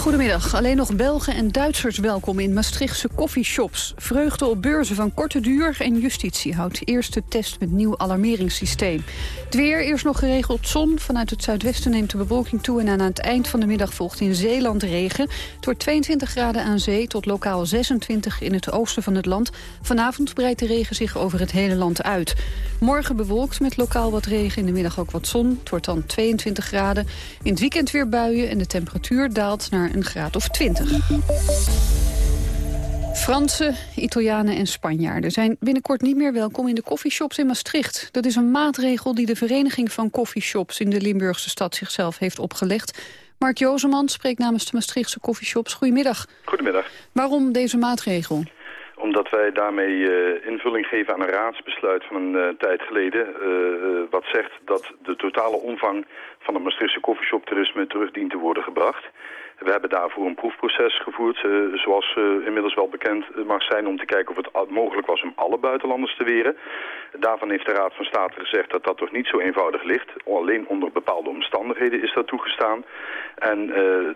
Goedemiddag. Alleen nog Belgen en Duitsers welkom in Maastrichtse coffeeshops. Vreugde op beurzen van korte duur en justitie houdt eerste test met nieuw alarmeringssysteem. Het weer, eerst nog geregeld zon. Vanuit het zuidwesten neemt de bewolking toe... en aan het eind van de middag volgt in Zeeland regen. Het wordt 22 graden aan zee tot lokaal 26 in het oosten van het land. Vanavond breidt de regen zich over het hele land uit. Morgen bewolkt met lokaal wat regen, in de middag ook wat zon. Het wordt dan 22 graden. In het weekend weer buien en de temperatuur daalt naar een graad of 20. Fransen, Italianen en Spanjaarden zijn binnenkort niet meer welkom in de koffieshops in Maastricht. Dat is een maatregel die de Vereniging van Koffieshops in de Limburgse stad zichzelf heeft opgelegd. Mark Jozeman spreekt namens de Maastrichtse koffieshops. Goedemiddag. Goedemiddag. Waarom deze maatregel? Omdat wij daarmee uh, invulling geven aan een raadsbesluit van een uh, tijd geleden. Uh, wat zegt dat de totale omvang van het Maastrichtse koffieshoptoerisme terug dient te worden gebracht. We hebben daarvoor een proefproces gevoerd, uh, zoals uh, inmiddels wel bekend mag zijn, om te kijken of het mogelijk was om alle buitenlanders te weren. Daarvan heeft de Raad van State gezegd dat dat toch niet zo eenvoudig ligt. Alleen onder bepaalde omstandigheden is dat toegestaan. En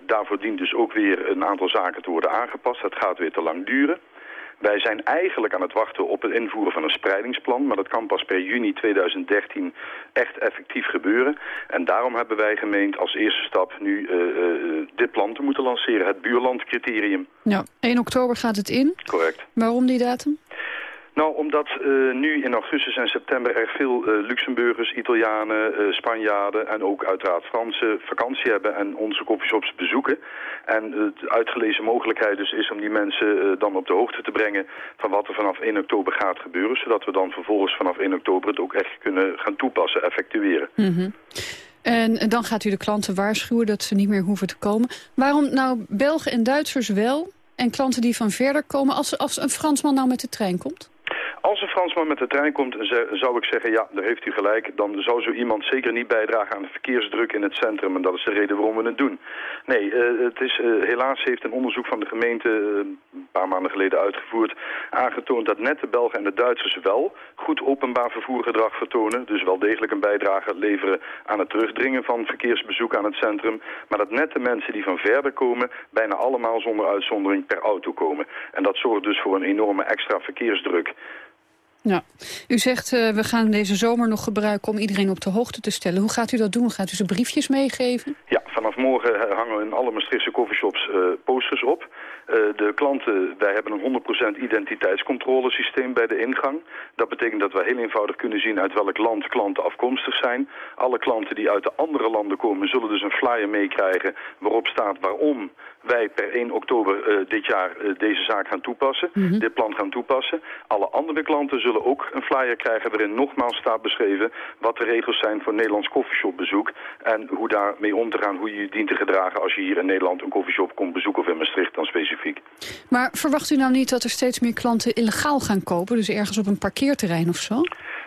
daarvoor dient dus ook weer een aantal zaken te worden aangepast. Dat gaat weer te lang duren. Wij zijn eigenlijk aan het wachten op het invoeren van een spreidingsplan, maar dat kan pas per juni 2013 echt effectief gebeuren. En daarom hebben wij gemeend als eerste stap nu uh, uh, dit plan te moeten lanceren, het buurlandcriterium. Ja, 1 oktober gaat het in. Correct. Waarom die datum? Nou, omdat uh, nu in augustus en september er veel uh, Luxemburgers, Italianen, uh, Spanjaarden en ook uiteraard Fransen vakantie hebben en onze coffeeshops bezoeken. En de uitgelezen mogelijkheid dus is om die mensen dan op de hoogte te brengen van wat er vanaf 1 oktober gaat gebeuren. Zodat we dan vervolgens vanaf 1 oktober het ook echt kunnen gaan toepassen, effectueren. -hmm. En dan gaat u de klanten waarschuwen dat ze niet meer hoeven te komen. Waarom nou Belgen en Duitsers wel en klanten die van verder komen als, als een Fransman nou met de trein komt? Als een Fransman met de trein komt, zou ik zeggen, ja, daar heeft u gelijk. Dan zou zo iemand zeker niet bijdragen aan de verkeersdruk in het centrum. En dat is de reden waarom we het doen. Nee, uh, het is, uh, helaas heeft een onderzoek van de gemeente uh, een paar maanden geleden uitgevoerd... aangetoond dat net de Belgen en de Duitsers wel goed openbaar vervoergedrag vertonen. Dus wel degelijk een bijdrage leveren aan het terugdringen van verkeersbezoek aan het centrum. Maar dat net de mensen die van verder komen bijna allemaal zonder uitzondering per auto komen. En dat zorgt dus voor een enorme extra verkeersdruk. Ja. U zegt, uh, we gaan deze zomer nog gebruiken om iedereen op de hoogte te stellen. Hoe gaat u dat doen? Gaat u ze briefjes meegeven? Ja, vanaf morgen hangen we in alle Maastrichtse coffeeshops uh, posters op. De klanten, wij hebben een 100% identiteitscontrolesysteem bij de ingang. Dat betekent dat we heel eenvoudig kunnen zien uit welk land klanten afkomstig zijn. Alle klanten die uit de andere landen komen zullen dus een flyer meekrijgen waarop staat waarom wij per 1 oktober uh, dit jaar uh, deze zaak gaan toepassen, mm -hmm. dit plan gaan toepassen. Alle andere klanten zullen ook een flyer krijgen waarin nogmaals staat beschreven wat de regels zijn voor Nederlands koffieshopbezoek en hoe daarmee om te gaan, hoe je je dient te gedragen als je hier in Nederland een koffieshop komt bezoeken of in Maastricht dan specifiek. Maar verwacht u nou niet dat er steeds meer klanten illegaal gaan kopen, dus ergens op een parkeerterrein of zo?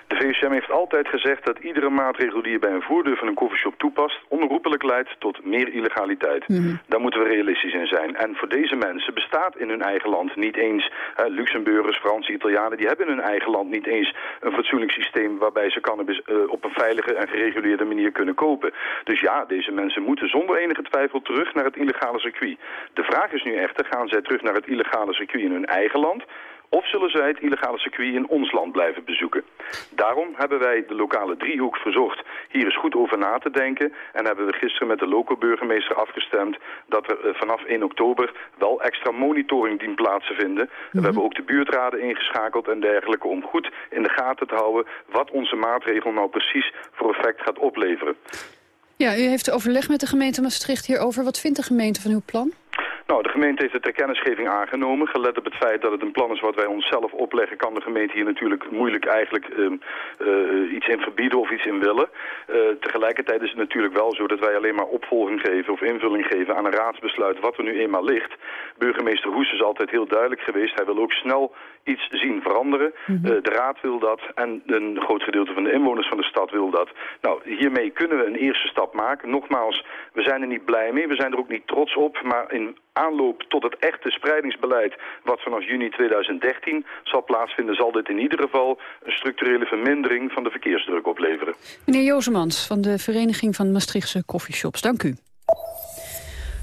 De VUCM heeft altijd gezegd dat iedere maatregel die je bij een voordeur van een koffieshop toepast... onherroepelijk leidt tot meer illegaliteit. Mm -hmm. Daar moeten we realistisch in zijn. En voor deze mensen bestaat in hun eigen land niet eens... Luxemburgers, Fransen, Italianen... die hebben in hun eigen land niet eens een fatsoenlijk systeem... waarbij ze cannabis uh, op een veilige en gereguleerde manier kunnen kopen. Dus ja, deze mensen moeten zonder enige twijfel terug naar het illegale circuit. De vraag is nu echter, gaan zij terug naar het illegale circuit in hun eigen land... Of zullen zij het illegale circuit in ons land blijven bezoeken? Daarom hebben wij de lokale driehoek verzocht hier eens goed over na te denken. En hebben we gisteren met de lokale burgemeester afgestemd dat er vanaf 1 oktober wel extra monitoring dient plaats te vinden. Mm -hmm. We hebben ook de buurtraden ingeschakeld en dergelijke om goed in de gaten te houden wat onze maatregel nou precies voor effect gaat opleveren. Ja, u heeft overleg met de gemeente Maastricht hierover. Wat vindt de gemeente van uw plan? Nou, de gemeente heeft het ter kennisgeving aangenomen. Gelet op het feit dat het een plan is wat wij onszelf opleggen... kan de gemeente hier natuurlijk moeilijk eigenlijk uh, uh, iets in verbieden of iets in willen. Uh, tegelijkertijd is het natuurlijk wel zo dat wij alleen maar opvolging geven... of invulling geven aan een raadsbesluit wat er nu eenmaal ligt. Burgemeester Hoes is altijd heel duidelijk geweest. Hij wil ook snel iets zien veranderen. Mm -hmm. de raad wil dat en een groot gedeelte van de inwoners van de stad wil dat. Nou, hiermee kunnen we een eerste stap maken. Nogmaals, we zijn er niet blij mee. We zijn er ook niet trots op. Maar in aanloop tot het echte spreidingsbeleid wat vanaf juni 2013 zal plaatsvinden, zal dit in ieder geval een structurele vermindering van de verkeersdruk opleveren. Meneer Jozemans van de Vereniging van Maastrichtse Coffeeshops, dank u.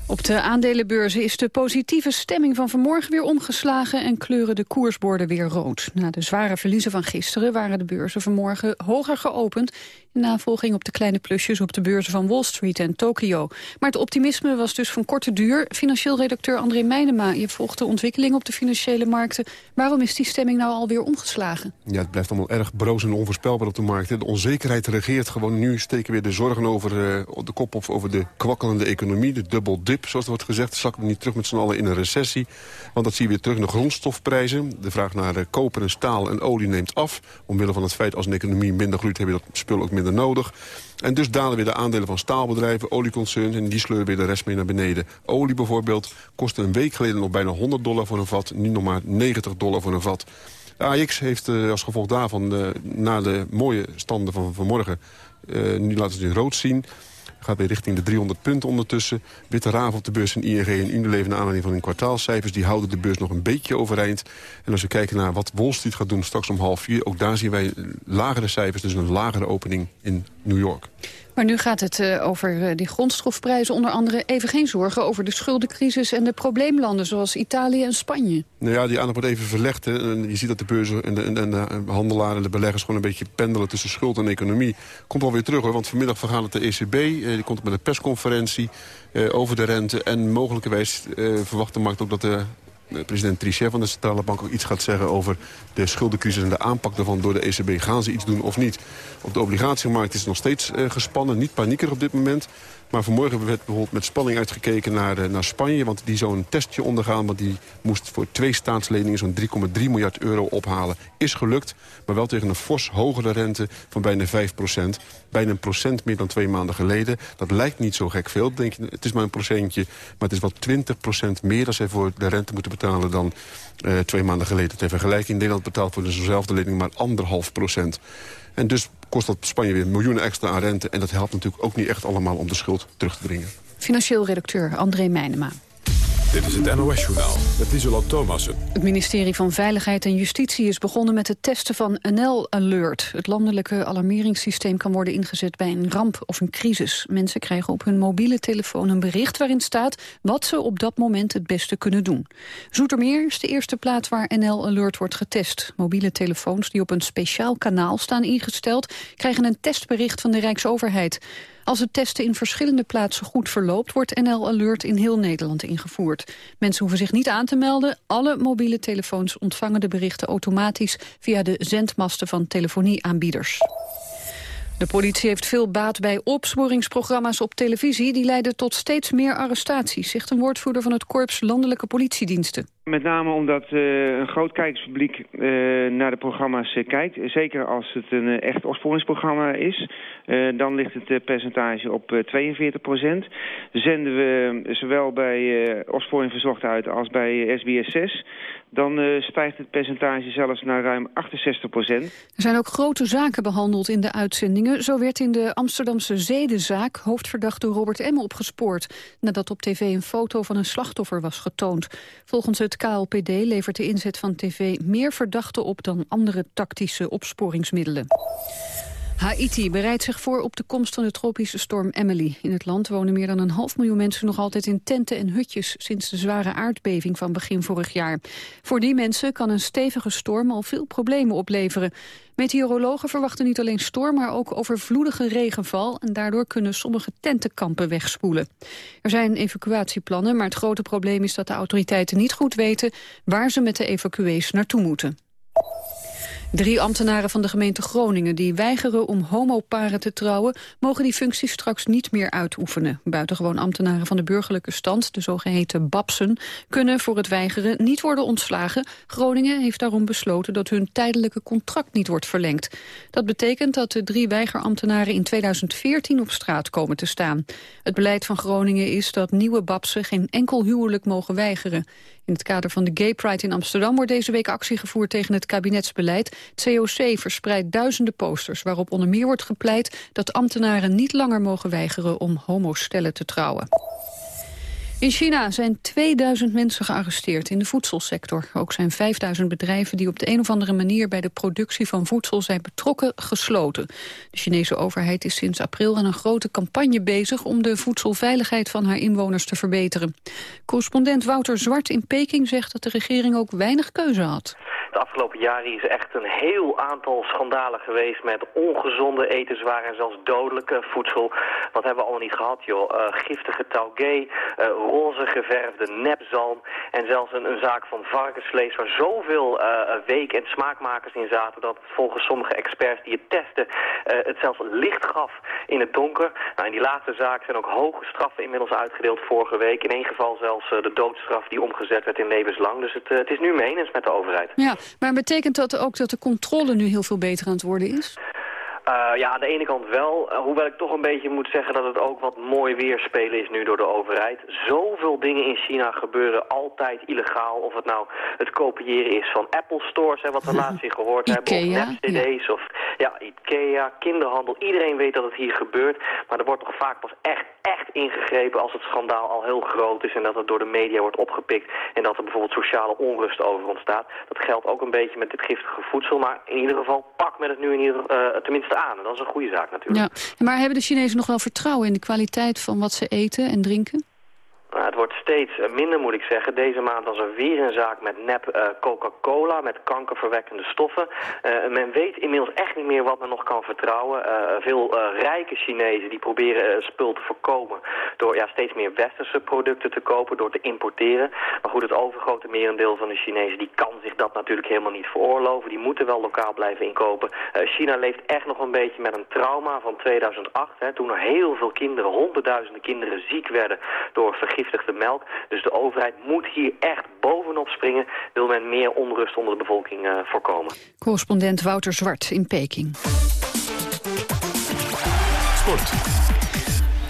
Op de aandelenbeurzen is de positieve stemming van vanmorgen weer omgeslagen en kleuren de koersborden weer rood. Na de zware verliezen van gisteren waren de beurzen vanmorgen hoger geopend navolging op de kleine plusjes op de beurzen van Wall Street en Tokio. Maar het optimisme was dus van korte duur. Financieel redacteur André Meijnema, je volgt de ontwikkeling op de financiële markten. Waarom is die stemming nou alweer omgeslagen? Ja, het blijft allemaal erg broos en onvoorspelbaar op de markt. De onzekerheid regeert gewoon. Nu steken weer de zorgen over uh, de kop of over de kwakkelende economie. De double dip, zoals er wordt gezegd. Zakken we niet terug met z'n allen in een recessie. Want dat zie je weer terug in de grondstofprijzen. De vraag naar uh, koper en staal en olie neemt af. Omwille van het feit als een economie minder groeit... heb je dat spul ook minder nodig. En dus dalen weer de aandelen van staalbedrijven, olieconcerns... en die sleuren weer de rest mee naar beneden. Olie bijvoorbeeld kostte een week geleden nog bijna 100 dollar voor een vat... nu nog maar 90 dollar voor een vat. AX heeft uh, als gevolg daarvan, uh, na de mooie standen van vanmorgen... Uh, nu laten ze het in rood zien... Gaat weer richting de 300 punten ondertussen. Witte raven op de beurs van ING en Unilever... naar aanleiding van hun kwartaalcijfers. Die houden de beurs nog een beetje overeind. En als we kijken naar wat Wall Street gaat doen straks om half vier... ook daar zien wij lagere cijfers, dus een lagere opening in New York. Maar nu gaat het uh, over uh, die grondstofprijzen onder andere. Even geen zorgen over de schuldencrisis en de probleemlanden zoals Italië en Spanje. Nou ja, die aandacht wordt even verlegd. Hè. Je ziet dat de beurzen en de, en de handelaren en de beleggers gewoon een beetje pendelen tussen schuld en economie. Komt alweer terug hoor, want vanmiddag vergaan het de ECB. Uh, die komt met een persconferentie over de rente. En mogelijkerwijs verwacht de markt ook dat de president Trichet van de Centrale Bank ook iets gaat zeggen over de schuldencrisis en de aanpak daarvan door de ECB. Gaan ze iets doen of niet? Op de obligatiemarkt is het nog steeds uh, gespannen, niet panieker op dit moment. Maar vanmorgen werd bijvoorbeeld met spanning uitgekeken naar, uh, naar Spanje... want die zou een testje ondergaan, want die moest voor twee staatsleningen... zo'n 3,3 miljard euro ophalen. Is gelukt, maar wel tegen een fors hogere rente van bijna 5 procent. Bijna een procent meer dan twee maanden geleden. Dat lijkt niet zo gek veel. Denk je, het is maar een procentje, maar het is wel 20 procent meer... dan zij voor de rente moeten betalen dan uh, twee maanden geleden. Ter vergelijking, Nederland betaalt voor dezelfde lening maar anderhalf procent. En dus kost dat Spanje weer miljoenen extra aan rente. En dat helpt natuurlijk ook niet echt allemaal om de schuld terug te dringen. Financieel redacteur André Meijnema. Dit is het NOS-journaal met Isola Thomassen. Het ministerie van Veiligheid en Justitie is begonnen met het testen van NL Alert. Het landelijke alarmeringssysteem kan worden ingezet bij een ramp of een crisis. Mensen krijgen op hun mobiele telefoon een bericht waarin staat... wat ze op dat moment het beste kunnen doen. Zoetermeer is de eerste plaats waar NL Alert wordt getest. Mobiele telefoons die op een speciaal kanaal staan ingesteld... krijgen een testbericht van de Rijksoverheid. Als het testen in verschillende plaatsen goed verloopt... wordt NL Alert in heel Nederland ingevoerd. Mensen hoeven zich niet aan te melden. Alle mobiele telefoons ontvangen de berichten automatisch... via de zendmasten van telefonieaanbieders. De politie heeft veel baat bij opsporingsprogramma's op televisie. Die leiden tot steeds meer arrestaties, zegt een woordvoerder van het Korps Landelijke Politiediensten. Met name omdat uh, een groot kijkerspubliek uh, naar de programma's uh, kijkt. Zeker als het een echt opsporingsprogramma is. dan ligt het percentage op 42 procent. Zenden we zowel bij Opsporing Verzocht uit als bij SBS 6 dan stijgt het percentage zelfs naar ruim 68 procent. Er zijn ook grote zaken behandeld in de uitzendingen. Zo werd in de Amsterdamse zedenzaak hoofdverdachte Robert M. opgespoord... nadat op tv een foto van een slachtoffer was getoond. Volgens het KLPD levert de inzet van tv meer verdachten op... dan andere tactische opsporingsmiddelen. Haiti bereidt zich voor op de komst van de tropische storm Emily. In het land wonen meer dan een half miljoen mensen nog altijd in tenten en hutjes... sinds de zware aardbeving van begin vorig jaar. Voor die mensen kan een stevige storm al veel problemen opleveren. Meteorologen verwachten niet alleen storm, maar ook overvloedige regenval... en daardoor kunnen sommige tentenkampen wegspoelen. Er zijn evacuatieplannen, maar het grote probleem is dat de autoriteiten niet goed weten... waar ze met de evacuees naartoe moeten. Drie ambtenaren van de gemeente Groningen die weigeren om homoparen te trouwen, mogen die functie straks niet meer uitoefenen. Buitengewoon ambtenaren van de burgerlijke stand, de zogeheten babsen, kunnen voor het weigeren niet worden ontslagen. Groningen heeft daarom besloten dat hun tijdelijke contract niet wordt verlengd. Dat betekent dat de drie weigerambtenaren in 2014 op straat komen te staan. Het beleid van Groningen is dat nieuwe babsen geen enkel huwelijk mogen weigeren. In het kader van de Gay Pride in Amsterdam wordt deze week actie gevoerd tegen het kabinetsbeleid. Het COC verspreidt duizenden posters waarop onder meer wordt gepleit dat ambtenaren niet langer mogen weigeren om homostellen te trouwen. In China zijn 2000 mensen gearresteerd in de voedselsector. Ook zijn 5000 bedrijven die op de een of andere manier... bij de productie van voedsel zijn betrokken, gesloten. De Chinese overheid is sinds april aan een grote campagne bezig... om de voedselveiligheid van haar inwoners te verbeteren. Correspondent Wouter Zwart in Peking zegt dat de regering ook weinig keuze had. De afgelopen jaren is echt een heel aantal schandalen geweest met ongezonde etenswaren en zelfs dodelijke voedsel. Wat hebben we allemaal niet gehad, joh. Uh, giftige taugé, uh, roze geverfde nepzalm en zelfs een, een, zaak van varkensvlees waar zoveel uh, week- en smaakmakers in zaten dat volgens sommige experts die het testen het zelfs licht gaf in het donker. Nou, in die laatste zaak zijn ook hoge straffen inmiddels uitgedeeld vorige week. In één geval zelfs de doodstraf die omgezet werd in levenslang. Dus het, het is nu menens met de overheid. Ja, maar betekent dat ook dat de controle nu heel veel beter aan het worden is? Uh, ja, aan de ene kant wel. Uh, hoewel ik toch een beetje moet zeggen dat het ook wat mooi weerspelen is nu door de overheid. Zoveel dingen in China gebeuren altijd illegaal. Of het nou het kopiëren is van Apple stores, hè, wat we laatst hier gehoord hebben. Of ja. of ja, Ikea, kinderhandel. Iedereen weet dat het hier gebeurt. Maar er wordt toch vaak pas echt, echt ingegrepen als het schandaal al heel groot is. En dat het door de media wordt opgepikt. En dat er bijvoorbeeld sociale onrust over ontstaat. Dat geldt ook een beetje met dit giftige voedsel. Maar in ieder geval pak met het nu in ieder, uh, tenminste aan. En dat is een goede zaak natuurlijk. Ja. Maar hebben de Chinezen nog wel vertrouwen in de kwaliteit van wat ze eten en drinken? Nou, het wordt steeds eh, minder, moet ik zeggen. Deze maand was er weer een zaak met nep uh, Coca-Cola, met kankerverwekkende stoffen. Uh, men weet inmiddels echt niet meer wat men nog kan vertrouwen. Veel rijke Chinezen die proberen spul te voorkomen door ja, steeds meer westerse producten te kopen, door te importeren. Maar goed, het overgrote merendeel van de Chinezen die kan zich dat natuurlijk helemaal niet veroorloven. Die moeten wel lokaal blijven inkopen. China leeft echt nog een beetje met een trauma van 2008, hè, toen er heel veel kinderen, honderdduizenden kinderen ziek werden door vergiftiging vergiftigde melk. Dus de overheid moet hier echt bovenop springen... wil men meer onrust onder de bevolking uh, voorkomen. Correspondent Wouter Zwart in Peking. Sport.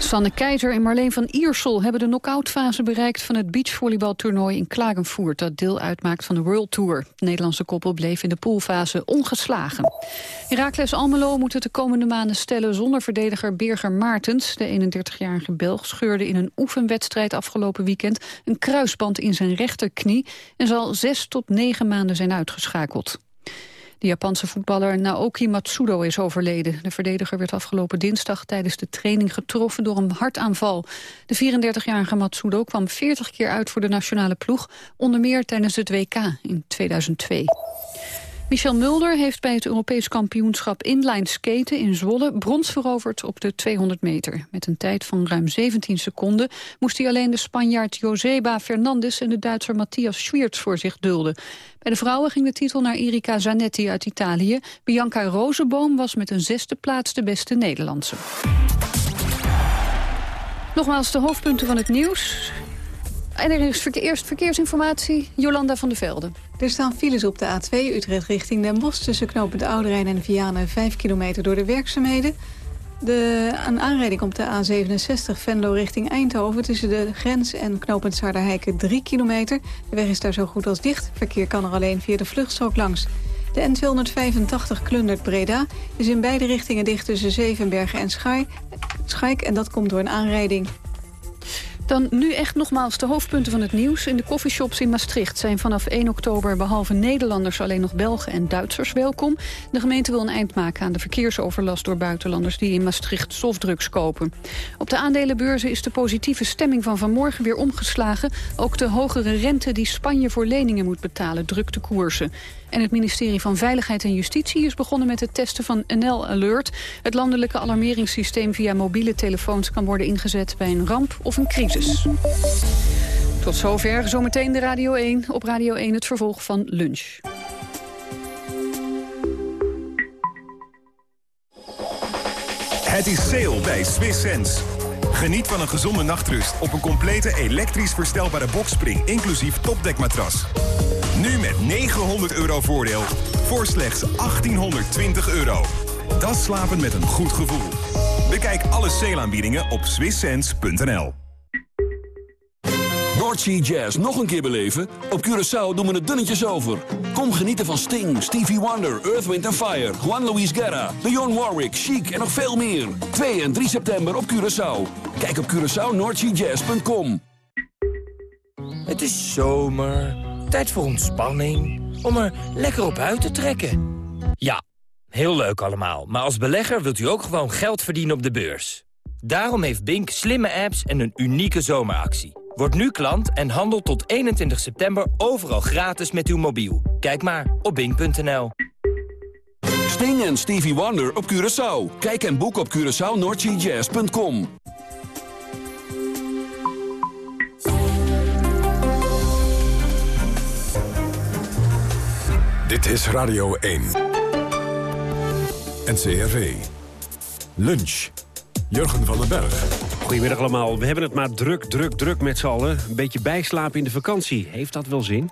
Sanne Keizer en Marleen van Iersel hebben de knock-outfase bereikt van het beachvolleybaltoernooi in Klagenvoort, dat deel uitmaakt van de World Tour. Het Nederlandse koppel bleef in de poolfase ongeslagen. Herakles Almelo moet het de komende maanden stellen zonder verdediger Birger Maartens. De 31-jarige Belg scheurde in een oefenwedstrijd afgelopen weekend een kruisband in zijn rechterknie en zal zes tot negen maanden zijn uitgeschakeld. De Japanse voetballer Naoki Matsudo is overleden. De verdediger werd afgelopen dinsdag tijdens de training getroffen door een hartaanval. De 34-jarige Matsudo kwam 40 keer uit voor de nationale ploeg, onder meer tijdens het WK in 2002. Michel Mulder heeft bij het Europees kampioenschap inline skaten in Zwolle brons veroverd op de 200 meter. Met een tijd van ruim 17 seconden moest hij alleen de Spanjaard Joseba Fernandez en de Duitser Matthias Schwiertz voor zich dulden. Bij de vrouwen ging de titel naar Erika Zanetti uit Italië. Bianca Rozenboom was met een zesde plaats de beste Nederlandse. Nogmaals de hoofdpunten van het nieuws. En er is eerst verkeersinformatie, Jolanda van der Velde. Er staan files op de A2 Utrecht richting Den Bosch... tussen knooppunt Ouderijn en Vianen 5 kilometer door de werkzaamheden. De, een aanrijding op de A67 Venlo richting Eindhoven... tussen de grens en knooppunt Saarderheiken 3 kilometer. De weg is daar zo goed als dicht. Verkeer kan er alleen via de vluchtstrook langs. De N285 klundert Breda is in beide richtingen dicht tussen Zevenbergen en Schaik. En dat komt door een aanrijding. Dan nu echt nogmaals de hoofdpunten van het nieuws. In de coffeeshops in Maastricht zijn vanaf 1 oktober... behalve Nederlanders alleen nog Belgen en Duitsers welkom. De gemeente wil een eind maken aan de verkeersoverlast... door buitenlanders die in Maastricht softdrugs kopen. Op de aandelenbeurzen is de positieve stemming van vanmorgen weer omgeslagen. Ook de hogere rente die Spanje voor leningen moet betalen... drukt de koersen. En het ministerie van Veiligheid en Justitie is begonnen met het testen van NL Alert. Het landelijke alarmeringssysteem via mobiele telefoons kan worden ingezet bij een ramp of een crisis. Tot zover, zometeen de Radio 1. Op Radio 1 het vervolg van Lunch. Het is sale bij Swiss Sense. Geniet van een gezonde nachtrust op een complete elektrisch verstelbare bokspring... inclusief topdekmatras. Nu met 900 euro voordeel voor slechts 1820 euro. Dat slapen met een goed gevoel. Bekijk alle sale op swisssense.nl. Noordsea Jazz nog een keer beleven? Op Curaçao doen we het dunnetjes over. Kom genieten van Sting, Stevie Wonder, Earth, Wind Fire... Juan Luis Guerra, Dionne Warwick, Chic en nog veel meer. 2 en 3 september op Curaçao. Kijk op CuraçaoNoordseaJazz.com. Het is zomer, tijd voor ontspanning, om er lekker op uit te trekken. Ja, heel leuk allemaal, maar als belegger wilt u ook gewoon geld verdienen op de beurs. Daarom heeft Bink slimme apps en een unieke zomeractie. Word nu klant en handel tot 21 september overal gratis met uw mobiel. Kijk maar op bink.nl. Sting en Stevie Wonder op Curaçao. Kijk en boek op CuraçaoNordGJazz.com. Dit is Radio 1. NCRV. Lunch. Jurgen van den Berg. Goedemiddag allemaal. We hebben het maar druk, druk, druk met z'n allen. Een beetje bijslapen in de vakantie. Heeft dat wel zin?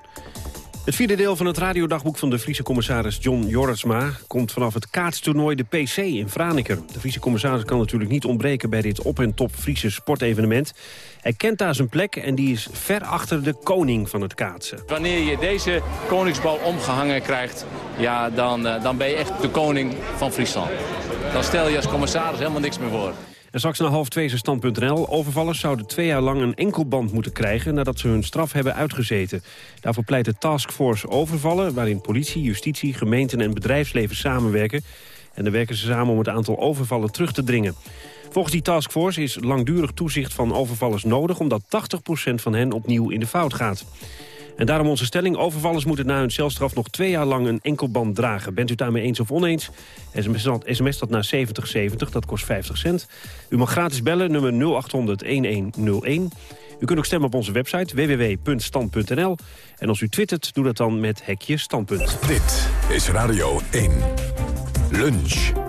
Het vierde deel van het radiodagboek van de Friese commissaris John Jorritsma... komt vanaf het kaatstoernooi de PC in Franeker. De Friese commissaris kan natuurlijk niet ontbreken... bij dit op- en top Friese sportevenement. Hij kent daar zijn plek en die is ver achter de koning van het kaatsen. Wanneer je deze koningsbal omgehangen krijgt... Ja, dan, eh, dan ben je echt de koning van Friesland. Dan stel je als commissaris helemaal niks meer voor. En straks naar half twee is stand.nl. Overvallers zouden twee jaar lang een enkelband moeten krijgen... nadat ze hun straf hebben uitgezeten. Daarvoor pleit de Taskforce Overvallen... waarin politie, justitie, gemeenten en bedrijfsleven samenwerken. En dan werken ze samen om het aantal overvallen terug te dringen. Volgens die taskforce is langdurig toezicht van overvallers nodig... omdat 80% van hen opnieuw in de fout gaat. En daarom onze stelling, overvallers moeten na hun celstraf nog twee jaar lang een enkelband dragen. Bent u daarmee eens of oneens? SMS dat, SMS dat naar 7070, dat kost 50 cent. U mag gratis bellen, nummer 0800-1101. U kunt ook stemmen op onze website www.stand.nl. En als u twittert, doe dat dan met hekje standpunt. Dit is Radio 1. Lunch.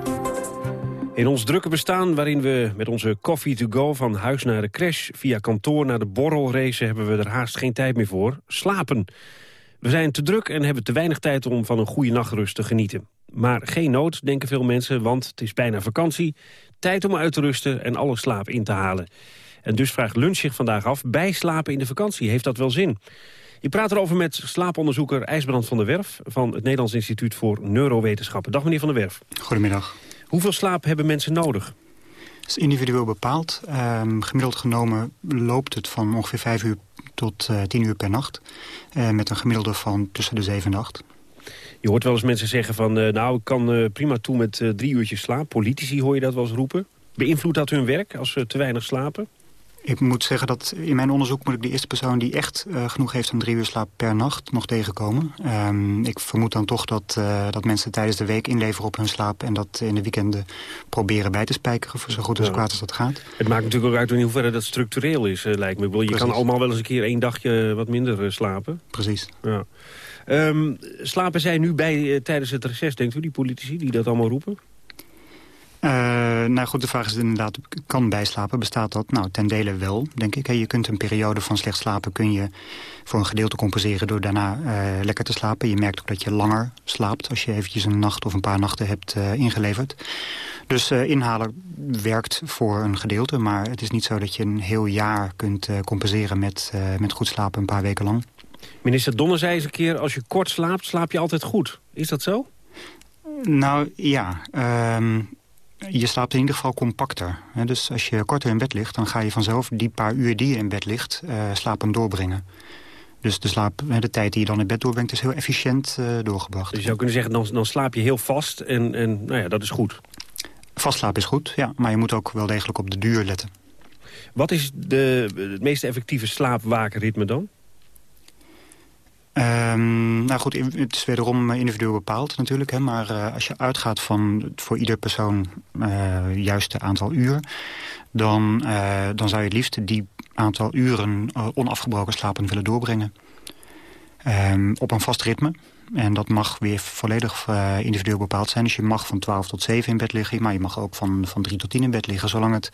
In ons drukke bestaan, waarin we met onze coffee to go van huis naar de crash... via kantoor naar de borrel racen, hebben we er haast geen tijd meer voor. Slapen. We zijn te druk en hebben te weinig tijd om van een goede nachtrust te genieten. Maar geen nood, denken veel mensen, want het is bijna vakantie. Tijd om uit te rusten en alle slaap in te halen. En dus vraagt Lunch zich vandaag af, bijslapen in de vakantie, heeft dat wel zin? Ik praat erover met slaaponderzoeker IJsbrand van der Werf... van het Nederlands Instituut voor Neurowetenschappen. Dag meneer van der Werf. Goedemiddag. Hoeveel slaap hebben mensen nodig? Is individueel bepaald. Um, gemiddeld genomen loopt het van ongeveer 5 uur tot uh, 10 uur per nacht. Uh, met een gemiddelde van tussen de 7 en 8. Je hoort wel eens mensen zeggen van... Uh, nou, ik kan prima toe met drie uurtjes slaap. Politici hoor je dat wel eens roepen. Beïnvloedt dat hun werk als ze te weinig slapen? Ik moet zeggen dat in mijn onderzoek moet ik de eerste persoon die echt uh, genoeg heeft aan drie uur slaap per nacht nog tegenkomen. Um, ik vermoed dan toch dat, uh, dat mensen tijdens de week inleveren op hun slaap en dat in de weekenden proberen bij te spijkeren voor zo goed en zo kwaad als dat gaat. Het maakt natuurlijk ook uit in hoeverre dat structureel is, uh, lijkt me. Bedoel, je Precies. kan allemaal wel eens een keer één dagje wat minder slapen. Precies. Ja. Um, slapen zij nu bij tijdens het reces, denkt u, die politici die dat allemaal roepen? Uh, nou goed, de vraag is inderdaad, kan bijslapen? Bestaat dat? Nou, ten dele wel, denk ik. Je kunt een periode van slecht slapen kun je voor een gedeelte compenseren... door daarna uh, lekker te slapen. Je merkt ook dat je langer slaapt... als je eventjes een nacht of een paar nachten hebt uh, ingeleverd. Dus inhalen werkt voor een gedeelte... maar het is niet zo dat je een heel jaar kunt compenseren met, met goed slapen een paar weken lang. Minister Donner zei eens een keer, als je kort slaapt, slaap je altijd goed. Is dat zo? Nou, ja... Um, je slaapt in ieder geval compacter. Dus als je korter in bed ligt, dan ga je vanzelf die paar uur die je in bed ligt, uh, slapen doorbrengen. Dus de, slaap, de tijd die je dan in bed doorbrengt is heel efficiënt uh, doorgebracht. Dus je zou kunnen zeggen, dan, dan slaap je heel vast en, en nou ja, dat is goed. Vastslapen is goed, ja. Maar je moet ook wel degelijk op de duur letten. Wat is de, het meest effectieve slaapwakenritme dan? Um, nou goed, het is wederom individueel bepaald natuurlijk. Hè, maar uh, als je uitgaat van het voor ieder persoon uh, juiste aantal uur... Dan, dan zou je het liefst die aantal uren onafgebroken slapen willen doorbrengen. Um, op een vast ritme. En dat mag weer volledig uh, individueel bepaald zijn. Dus je mag van 12 tot 7 in bed liggen. Maar je mag ook van, van 3 tot 10 in bed liggen. Zolang het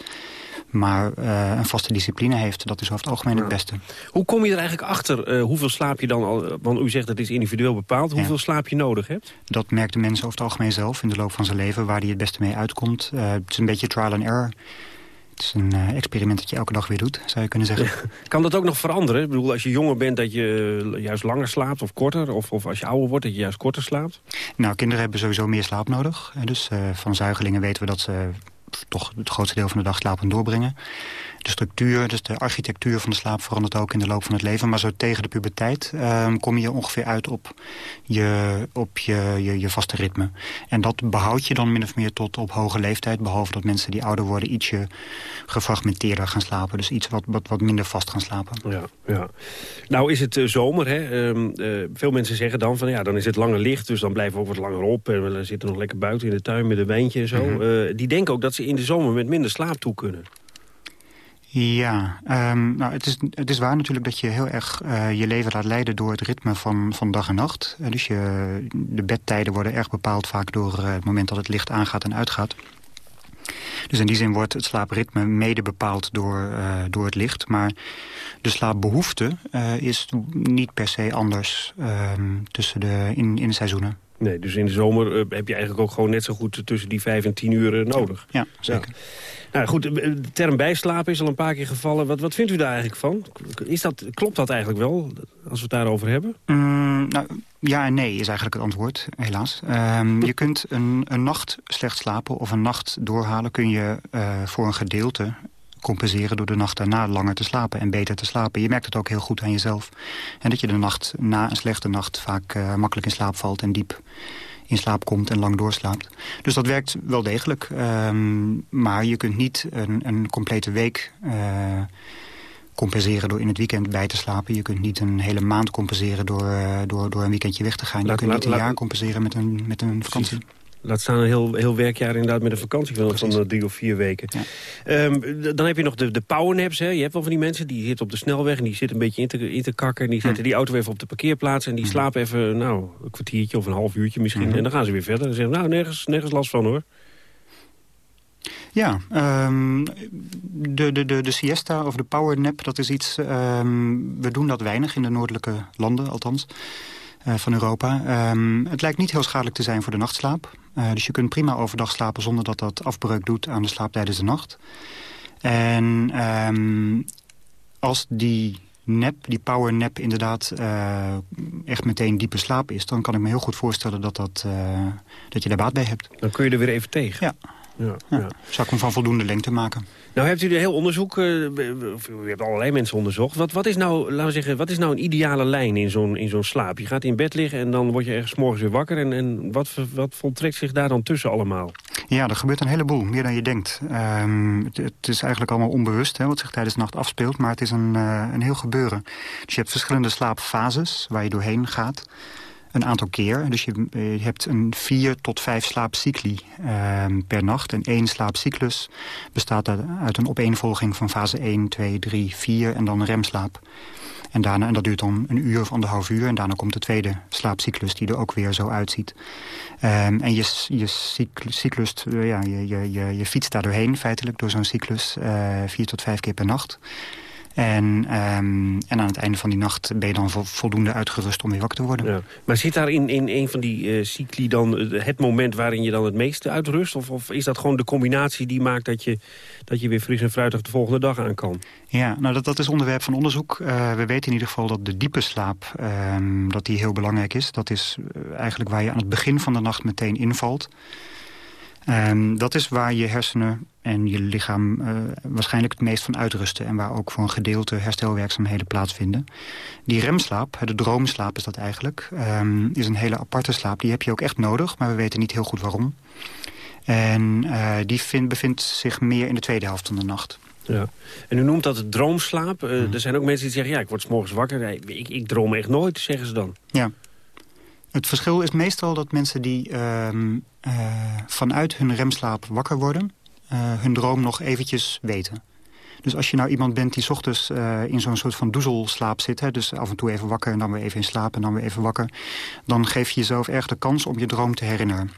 maar uh, een vaste discipline heeft. Dat is over het algemeen ja. het beste. Hoe kom je er eigenlijk achter? Uh, hoeveel slaap je dan al? Want u zegt dat het is individueel bepaald. Hoeveel ja. slaap je nodig hebt? Dat merkt de mens over het algemeen zelf in de loop van zijn leven. Waar hij het beste mee uitkomt. Het is een beetje trial and error. Het is een uh, experiment dat je elke dag weer doet, zou je kunnen zeggen. kan dat ook nog veranderen? Ik bedoel, als je jonger bent dat je juist langer slaapt of korter? Of, of als je ouder wordt dat je juist korter slaapt? Nou, kinderen hebben sowieso meer slaap nodig. Dus uh, van zuigelingen weten we dat ze toch het grootste deel van de dag slapen doorbrengen. De structuur, dus de architectuur van de slaap verandert ook in de loop van het leven. Maar zo tegen de puberteit um, kom je ongeveer uit op, je, op je, je, je, vaste ritme. En dat behoud je dan min of meer tot op hoge leeftijd. Behalve dat mensen die ouder worden ietsje gefragmenteerder gaan slapen. Dus iets wat, wat, wat minder vast gaan slapen. Ja, ja. Nou is het uh, zomer. Hè? Um, uh, veel mensen zeggen dan van ja, dan is het langer licht. Dus dan blijven we ook wat langer op. En we zitten nog lekker buiten in de tuin met een wijntje en zo. Mm -hmm. uh, die denken ook dat ze in de zomer met minder slaap toe kunnen. Ja, um, nou, het, is, het is waar natuurlijk dat je heel erg uh, je leven laat leiden door het ritme van, van dag en nacht. Uh, dus je, de bedtijden worden erg bepaald vaak door uh, het moment dat het licht aangaat en uitgaat. Dus in die zin wordt het slaapritme mede bepaald door, door het licht. Maar de slaapbehoefte is niet per se anders ehm, tussen de, in, in de seizoenen. Nee, dus in de zomer uh, heb je eigenlijk ook gewoon net zo goed tussen die vijf en tien uur nodig. Ja, zeker. Nou goed, de term bijslapen is al een paar keer gevallen. Wat, wat vindt u daar eigenlijk van? Is dat, klopt dat eigenlijk wel, als we het daarover hebben? Mm, nou, ja en nee is eigenlijk het antwoord, helaas. Um, je kunt een, een nacht slecht slapen of een nacht doorhalen... kun je uh, voor een gedeelte compenseren door de nacht daarna langer te slapen en beter te slapen. Je merkt het ook heel goed aan jezelf. En dat je de nacht na een slechte nacht vaak uh, makkelijk in slaap valt en diep in slaap komt en lang doorslaapt. Dus dat werkt wel degelijk. Um, maar je kunt niet een, een complete week uh, compenseren door in het weekend bij te slapen. Je kunt niet een hele maand compenseren door, uh, door, door een weekendje weg te gaan. Laat, je kunt laat, niet een laat, jaar compenseren met een, met een vakantie. Precies. Laat staan een heel, heel werkjaar inderdaad met een vakantie van, van drie of vier weken. Ja. Um, dan heb je nog de, de powernaps. Hè. Je hebt wel van die mensen die zitten op de snelweg... en die zitten een beetje in te, in te kakken. En die zetten hm. die auto even op de parkeerplaats... en die hm. slapen even nou, een kwartiertje of een half uurtje misschien. Hm. En dan gaan ze weer verder. En zeggen nou, nergens, nergens last van hoor. Ja, um, de, de, de, de siesta of de powernap, dat is iets... Um, we doen dat weinig in de noordelijke landen, althans. Uh, van Europa. Um, het lijkt niet heel schadelijk te zijn voor de nachtslaap. Uh, dus je kunt prima overdag slapen zonder dat dat afbreuk doet aan de slaap tijdens de nacht. En um, als die nap, die power nap inderdaad uh, echt meteen diepe slaap is... dan kan ik me heel goed voorstellen dat, dat, uh, dat je daar baat bij hebt. Dan kun je er weer even tegen. Ja. Ja. Zou ik hem van voldoende lengte maken. Nou hebt u een heel onderzoek, uh, u hebt allerlei mensen onderzocht. Wat, wat, is nou, laten we zeggen, wat is nou een ideale lijn in zo'n zo'n slaap? Je gaat in bed liggen en dan word je ergens morgens weer wakker. En, en wat, wat voltrekt zich daar dan tussen allemaal? Ja, er gebeurt een heleboel, meer dan je denkt. Um, het, het, is eigenlijk allemaal onbewust hè, wat zich tijdens de nacht afspeelt. Maar het is een, uh, een heel gebeuren. Dus je hebt verschillende slaapfases waar je doorheen gaat een aantal keer. Dus je, je, hebt een vier tot vijf slaapcycli uh, per nacht. En één slaapcyclus bestaat uit een opeenvolging van fase 1, 2, 3, 4 en dan remslaap. En, daarna, en dat duurt dan een uur of anderhalf uur. En daarna komt de tweede slaapcyclus die er ook weer zo uitziet. Um, en je, je cyclus, uh, ja, je, je, je, je fietst daar doorheen feitelijk door zo'n cyclus uh, vier tot vijf keer per nacht. En, um, en aan het einde van die nacht ben je dan voldoende uitgerust om weer wakker te worden. Ja. Maar zit daar in, in een van die uh, cycli dan het moment waarin je dan het meeste uitrust? Of, of is dat gewoon de combinatie die maakt dat je, dat je weer fris en fruitig de volgende dag aan kan? Ja, nou dat, dat is onderwerp van onderzoek. Uh, we weten in ieder geval dat de diepe slaap um, dat die heel belangrijk is. Dat is uh, eigenlijk waar je aan het begin van de nacht meteen invalt. Um, dat is waar je hersenen en je lichaam uh, waarschijnlijk het meest van uitrusten... en waar ook voor een gedeelte herstelwerkzaamheden plaatsvinden. Die remslaap, de droomslaap is dat eigenlijk, um, is een hele aparte slaap. Die heb je ook echt nodig, maar we weten niet heel goed waarom. En uh, die vind, bevindt zich meer in de tweede helft van de nacht. Ja. En u noemt dat het droomslaap. Uh, hmm. Er zijn ook mensen die zeggen, ja, ik word s morgens wakker. Ik, ik droom echt nooit, zeggen ze dan. Ja. Het verschil is meestal dat mensen die uh, uh, vanuit hun remslaap wakker worden... Uh, hun droom nog eventjes weten. Dus als je nou iemand bent die ochtends in zo'n soort van doezelslaap zit... Hè, dus af en toe even wakker en dan weer even in slaap en dan weer even wakker... dan geef je jezelf erg de kans om je droom te herinneren.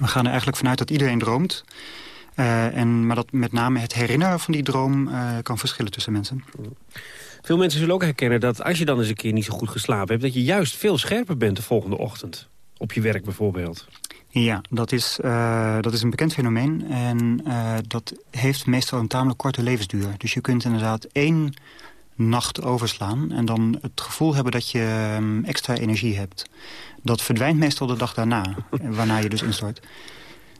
We gaan er eigenlijk vanuit dat iedereen droomt... en, maar dat met name het herinneren van die droom kan verschillen tussen mensen. Veel mensen zullen ook herkennen dat als je dan eens een keer niet zo goed geslapen hebt... dat je juist veel scherper bent de volgende ochtend. Op je werk bijvoorbeeld. Ja, dat is, uh, dat is een bekend fenomeen. En uh, dat heeft meestal een tamelijk korte levensduur. Dus je kunt inderdaad één nacht overslaan... en dan het gevoel hebben dat je um, extra energie hebt. Dat verdwijnt meestal de dag daarna, waarna je dus instort.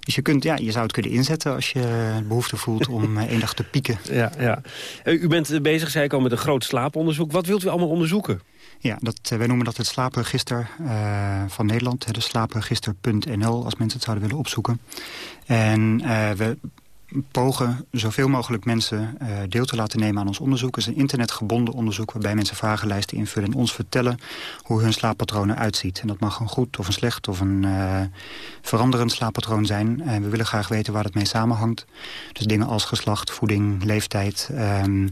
Dus je, kunt, ja, je zou het kunnen inzetten als je behoefte voelt om één dag te pieken. Ja, ja. U bent bezig, zei ik al, met een groot slaaponderzoek. Wat wilt u allemaal onderzoeken? Ja, dat, wij noemen dat het slaapregister uh, van Nederland. De slaapregister.nl, als mensen het zouden willen opzoeken. En uh, we pogen zoveel mogelijk mensen uh, deel te laten nemen aan ons onderzoek. Het is een internetgebonden onderzoek waarbij mensen vragenlijsten invullen... en ons vertellen hoe hun slaappatronen uitziet. En dat mag een goed of een slecht of een uh, veranderend slaappatroon zijn. En we willen graag weten waar het mee samenhangt. Dus dingen als geslacht, voeding, leeftijd... Um,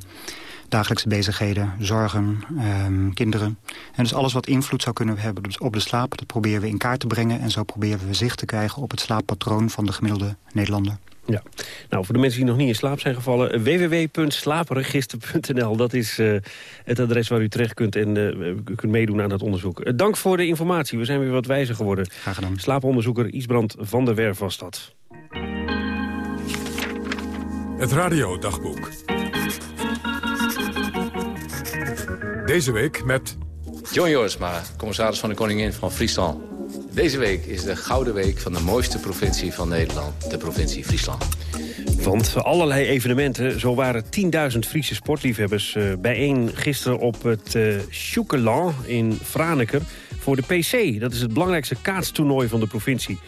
dagelijkse bezigheden, zorgen, um, kinderen. En dus alles wat invloed zou kunnen hebben op de slaap... dat proberen we in kaart te brengen. En zo proberen we zicht te krijgen op het slaappatroon van de gemiddelde Nederlander. Ja, nou voor de mensen die nog niet in slaap zijn gevallen... www.slaapregister.nl, dat is uh, het adres waar u terecht kunt en uh, kunt meedoen aan dat onderzoek. Uh, dank voor de informatie, we zijn weer wat wijzer geworden. Graag gedaan. Slaaponderzoeker Isbrand van der Werf was dat. Het radiodagboek. Deze week met... John Jorisma, commissaris van de Koningin van Friesland. Deze week is de Gouden Week van de mooiste provincie van Nederland, de provincie Friesland. Want allerlei evenementen, zo waren 10.000 Friese sportliefhebbers uh, bijeen gisteren op het uh, in Franeker voor de PC. Dat is het belangrijkste kaatstoernooi van de provincie.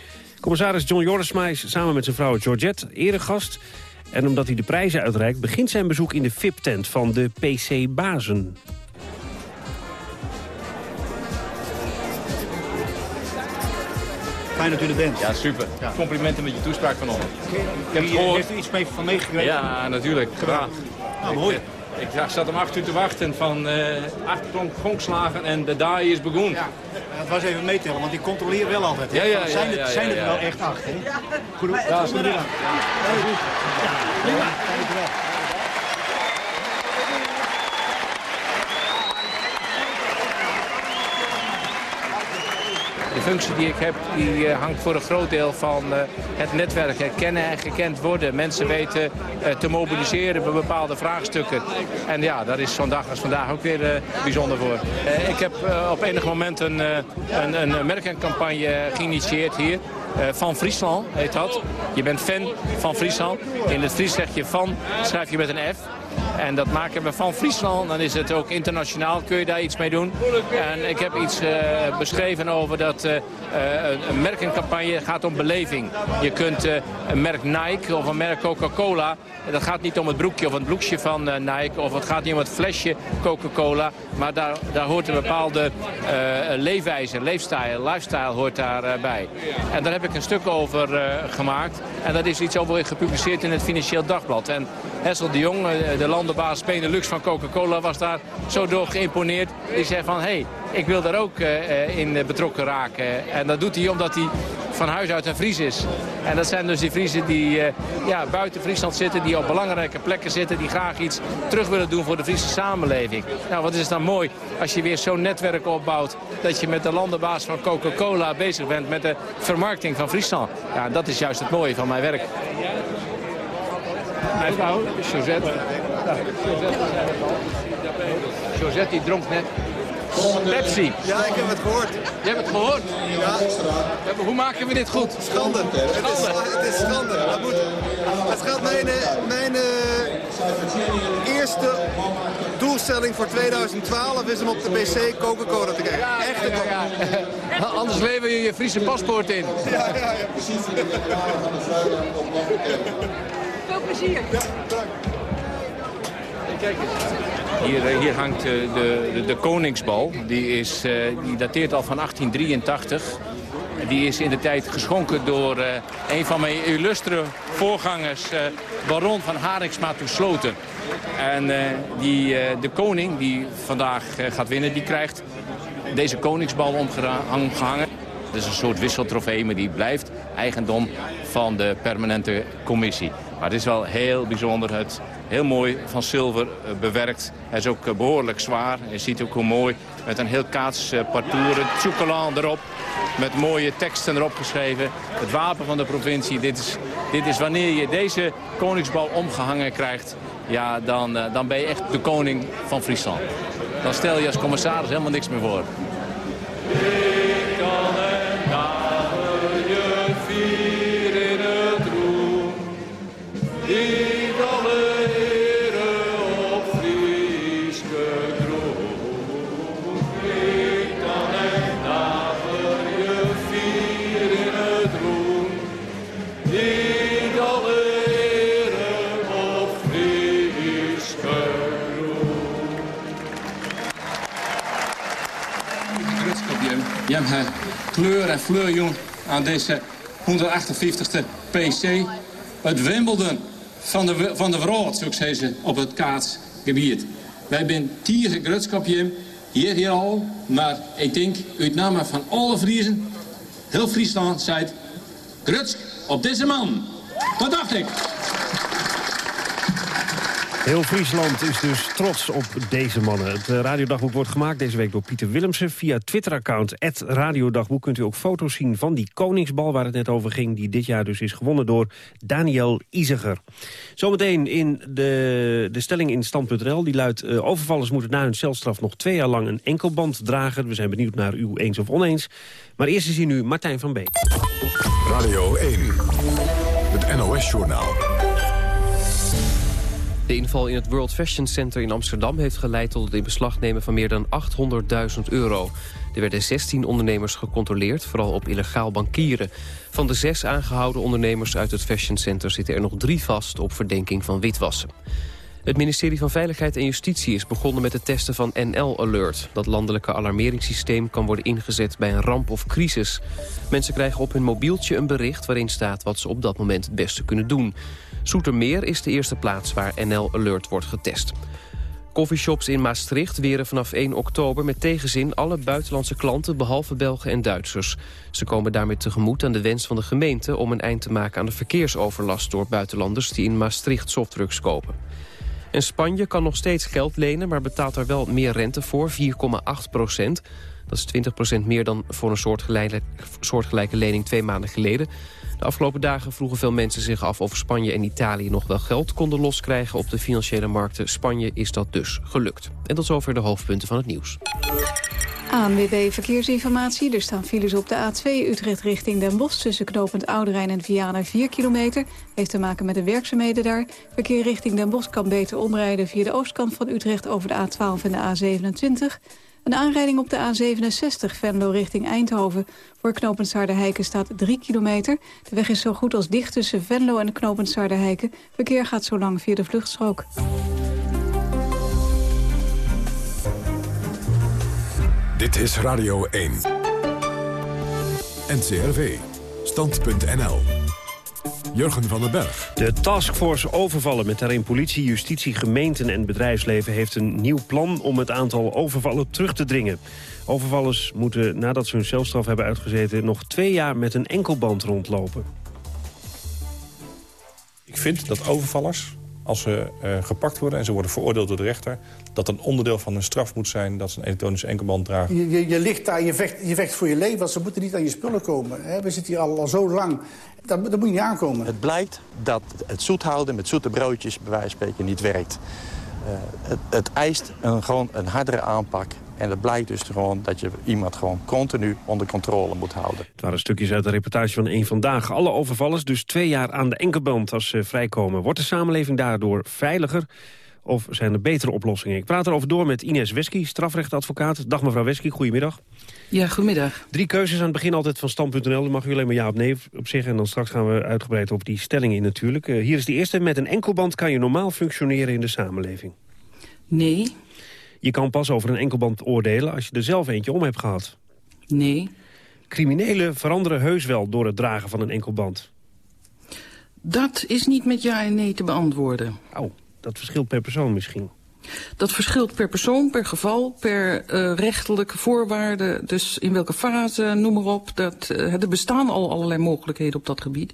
Commissaris John Jorisma is samen met zijn vrouw Georgette eregast. En omdat hij de prijzen uitreikt, begint zijn bezoek in de VIP-tent van de PC-bazen. Fijn dat u er bent. Ja, super. Ja. Complimenten met je toespraak vanochtend. Ik heb het gehoord. Heeft u iets mee van meegekregen? Ja, natuurlijk. Gedaan. Nou, mooi. Ik, ik zat om acht uur te wachten van uh, acht gonkslagen en de dag is begonnen. Ja, het was even meetellen, want die controleert wel altijd. Hè? Ja, ja, ja, zijn er, ja, zijn er ja, wel echt acht, hè? Goed, ja, goedemiddag. Ja, goed. Ja, prima. De functie die ik heb, die uh, hangt voor een groot deel van uh, het netwerk herkennen en gekend worden. Mensen weten uh, te mobiliseren bij bepaalde vraagstukken. En ja, daar is vandaag als vandaag ook weer bijzonder voor. ik heb op enig moment een, een, een merkencampagne geïnitieerd hier. van Friesland heet dat. Je bent fan van Friesland. In het Fries zeg je van, schrijf je met een F. En dat maken we van Friesland. Dan is het ook internationaal, kun je daar iets mee doen. En ik heb iets uh, beschreven over dat uh, een merkencampagne gaat om beleving. Je kunt een merk Nike of een merk Coca-Cola... dat gaat niet om het broekje of het bloesje van Nike... of het gaat niet om het flesje Coca-Cola... maar daar, daar hoort een bepaalde leefwijze, leefstijl, lifestyle hoort daarbij. en daar heb ik een stuk over gemaakt. En dat is iets over gepubliceerd in het Financieel Dagblad. En Hessel de Jong, de landenbaas Benelux van Coca-Cola, was daar zo door geïmponeerd. Die zei van, hé, hey, ik wil daar ook uh, in betrokken raken. En dat doet hij omdat hij van huis uit een Fries is. En dat zijn dus die Friesen die uh, ja, buiten Friesland zitten, die op belangrijke plekken zitten, die graag iets terug willen doen voor de Friese samenleving. Nou, wat is het dan mooi als je weer zo'n netwerk opbouwt, dat je met de landenbaas van Coca-Cola bezig bent met de vermarkting van Friesland. Ja, dat is juist het mooie van mijn werk. Mijn vrouw, Josette. Ja, Josette die dronk net Pepsi. Ja, ik heb het gehoord. Je hebt het gehoord? Ja. hoe maken we dit goed? Schande. schande. Het, is, het is schande. Dat moet, het gaat mijn, mijn uh, eerste doelstelling voor 2012 is om op de PC Coca-Cola te krijgen. Ja, Echt ja, ja, ja. Anders lever je je Friese paspoort in. Ja, ja, ja precies. Veel plezier. Kijk eens. Hier, hier hangt de, de, de, Koningsbal. Die, is, die dateert al van 1883. Die is in de tijd geschonken door een van mijn illustre voorgangers, baron van Haringsma to Sloten. En die, de koning die vandaag gaat winnen, die krijgt deze koningsbal omgehangen. Het is een soort wisseltrofee, maar die blijft eigendom van de permanente commissie. Maar het is wel heel bijzonder. Het heel mooi van zilver bewerkt. Hij is ook behoorlijk zwaar. Je ziet ook hoe mooi met een heel kaatsparcours. Het Tjoekelaan erop. Met mooie teksten erop geschreven. Het wapen van de provincie. Dit is, dit is wanneer je deze koningsbal omgehangen krijgt. Ja, dan, dan ben je echt de koning van Friesland. Dan stel je als commissaris helemaal niks meer voor. Je hebt eh, kleur en fleur jong aan deze 158e PC. Het Wimbledon van de, van de wereld, ik zeggen, op het kaatsgebied. Wij zijn tien grutskopje hier, hier al, maar ik denk uit naam van alle Friesen, heel Friesland, zei Grutsk op deze man. Dat dacht ik. Heel Friesland is dus trots op deze mannen. Het eh, radiodagboek wordt gemaakt deze week door Pieter Willemsen. Via Twitter-account radiodagboek kunt u ook foto's zien van die koningsbal... waar het net over ging, die dit jaar dus is gewonnen door Daniel Iziger. Zometeen in de, de stelling in stand.nl. Die luidt, uh, overvallers moeten na hun celstraf nog twee jaar lang een enkelband dragen. We zijn benieuwd naar u eens of oneens. Maar eerst is hier nu Martijn van Beek. Radio 1, het NOS-journaal. De inval in het World Fashion Center in Amsterdam heeft geleid tot het in beslag nemen van meer dan 800.000 euro. Er werden 16 ondernemers gecontroleerd, vooral op illegaal bankieren. Van de zes aangehouden ondernemers uit het Fashion Center zitten er nog drie vast op verdenking van witwassen. Het ministerie van Veiligheid en Justitie is begonnen met het testen van NL Alert. Dat landelijke alarmeringssysteem kan worden ingezet bij een ramp of crisis. Mensen krijgen op hun mobieltje een bericht waarin staat wat ze op dat moment het beste kunnen doen. Soetermeer is de eerste plaats waar NL Alert wordt getest. Coffeeshops in Maastricht weren vanaf 1 oktober met tegenzin alle buitenlandse klanten behalve Belgen en Duitsers. Ze komen daarmee tegemoet aan de wens van de gemeente om een eind te maken aan de verkeersoverlast door buitenlanders die in Maastricht softdrugs kopen. En Spanje kan nog steeds geld lenen, maar betaalt er wel meer rente voor, 4,8 procent. Dat is 20 procent meer dan voor een soortgelijke, soortgelijke lening twee maanden geleden. De afgelopen dagen vroegen veel mensen zich af of Spanje en Italië nog wel geld konden loskrijgen op de financiële markten. Spanje is dat dus gelukt. En tot zover de hoofdpunten van het nieuws. ANWB Verkeersinformatie. Er staan files op de A2 Utrecht richting Den Bosch... tussen knooppunt Ouderijn en Vianen 4 kilometer. Heeft te maken met de werkzaamheden daar. Verkeer richting Den Bosch kan beter omrijden... via de oostkant van Utrecht over de A12 en de A27. Een aanrijding op de A67 Venlo richting Eindhoven. Voor knooppunt Saarderheiken staat 3 kilometer. De weg is zo goed als dicht tussen Venlo en knooppunt Saarderheiken. Verkeer gaat zo lang via de vluchtstrook. Dit is Radio 1. NCRV. Stand.nl. Jurgen van den Berg. De taskforce overvallen met daarin politie, justitie, gemeenten en bedrijfsleven... heeft een nieuw plan om het aantal overvallen terug te dringen. Overvallers moeten nadat ze hun celstraf hebben uitgezeten... nog twee jaar met een enkelband rondlopen. Ik vind dat overvallers, als ze uh, gepakt worden en ze worden veroordeeld door de rechter... dat een onderdeel van hun straf moet zijn dat ze een elektronische enkelband dragen. Je, je, je ligt daar, je vecht, je vecht voor je leven, want ze moeten niet aan je spullen komen. Hè? We zitten hier al, al zo lang. Dat, dat moet je niet aankomen. Het blijkt dat het zoet houden met zoete broodjes bij wijze van spreken niet werkt. Uh, het, het, eist een, gewoon een hardere aanpak. En het blijkt dus gewoon dat je iemand gewoon continu onder controle moet houden. Het waren stukjes uit de reportage van één Vandaag. Alle overvallers dus twee jaar aan de enkelband als ze vrijkomen. Wordt de samenleving daardoor veiliger? Of zijn er betere oplossingen? Ik praat erover door met Ines Wesky, strafrechtadvocaat. Dag mevrouw Wesky, goedemiddag. Ja, goedemiddag. Drie keuzes aan het begin altijd van stand.nl. Daar mag u alleen maar ja op nee op zeggen. En dan straks gaan we uitgebreid op die stellingen in natuurlijk. Uh, hier is de eerste. Met een enkelband kan je normaal functioneren in de samenleving. Nee. Je kan pas over een enkelband oordelen als je er zelf eentje om hebt gehad. Nee. Criminelen veranderen heus wel door het dragen van een enkelband. Dat is niet met ja en nee te beantwoorden. Oh, dat verschilt per persoon misschien. Dat verschilt per persoon, per geval, per uh, rechtelijke voorwaarden. Dus in welke fase, noem maar op. Dat, uh, er bestaan al allerlei mogelijkheden op dat gebied.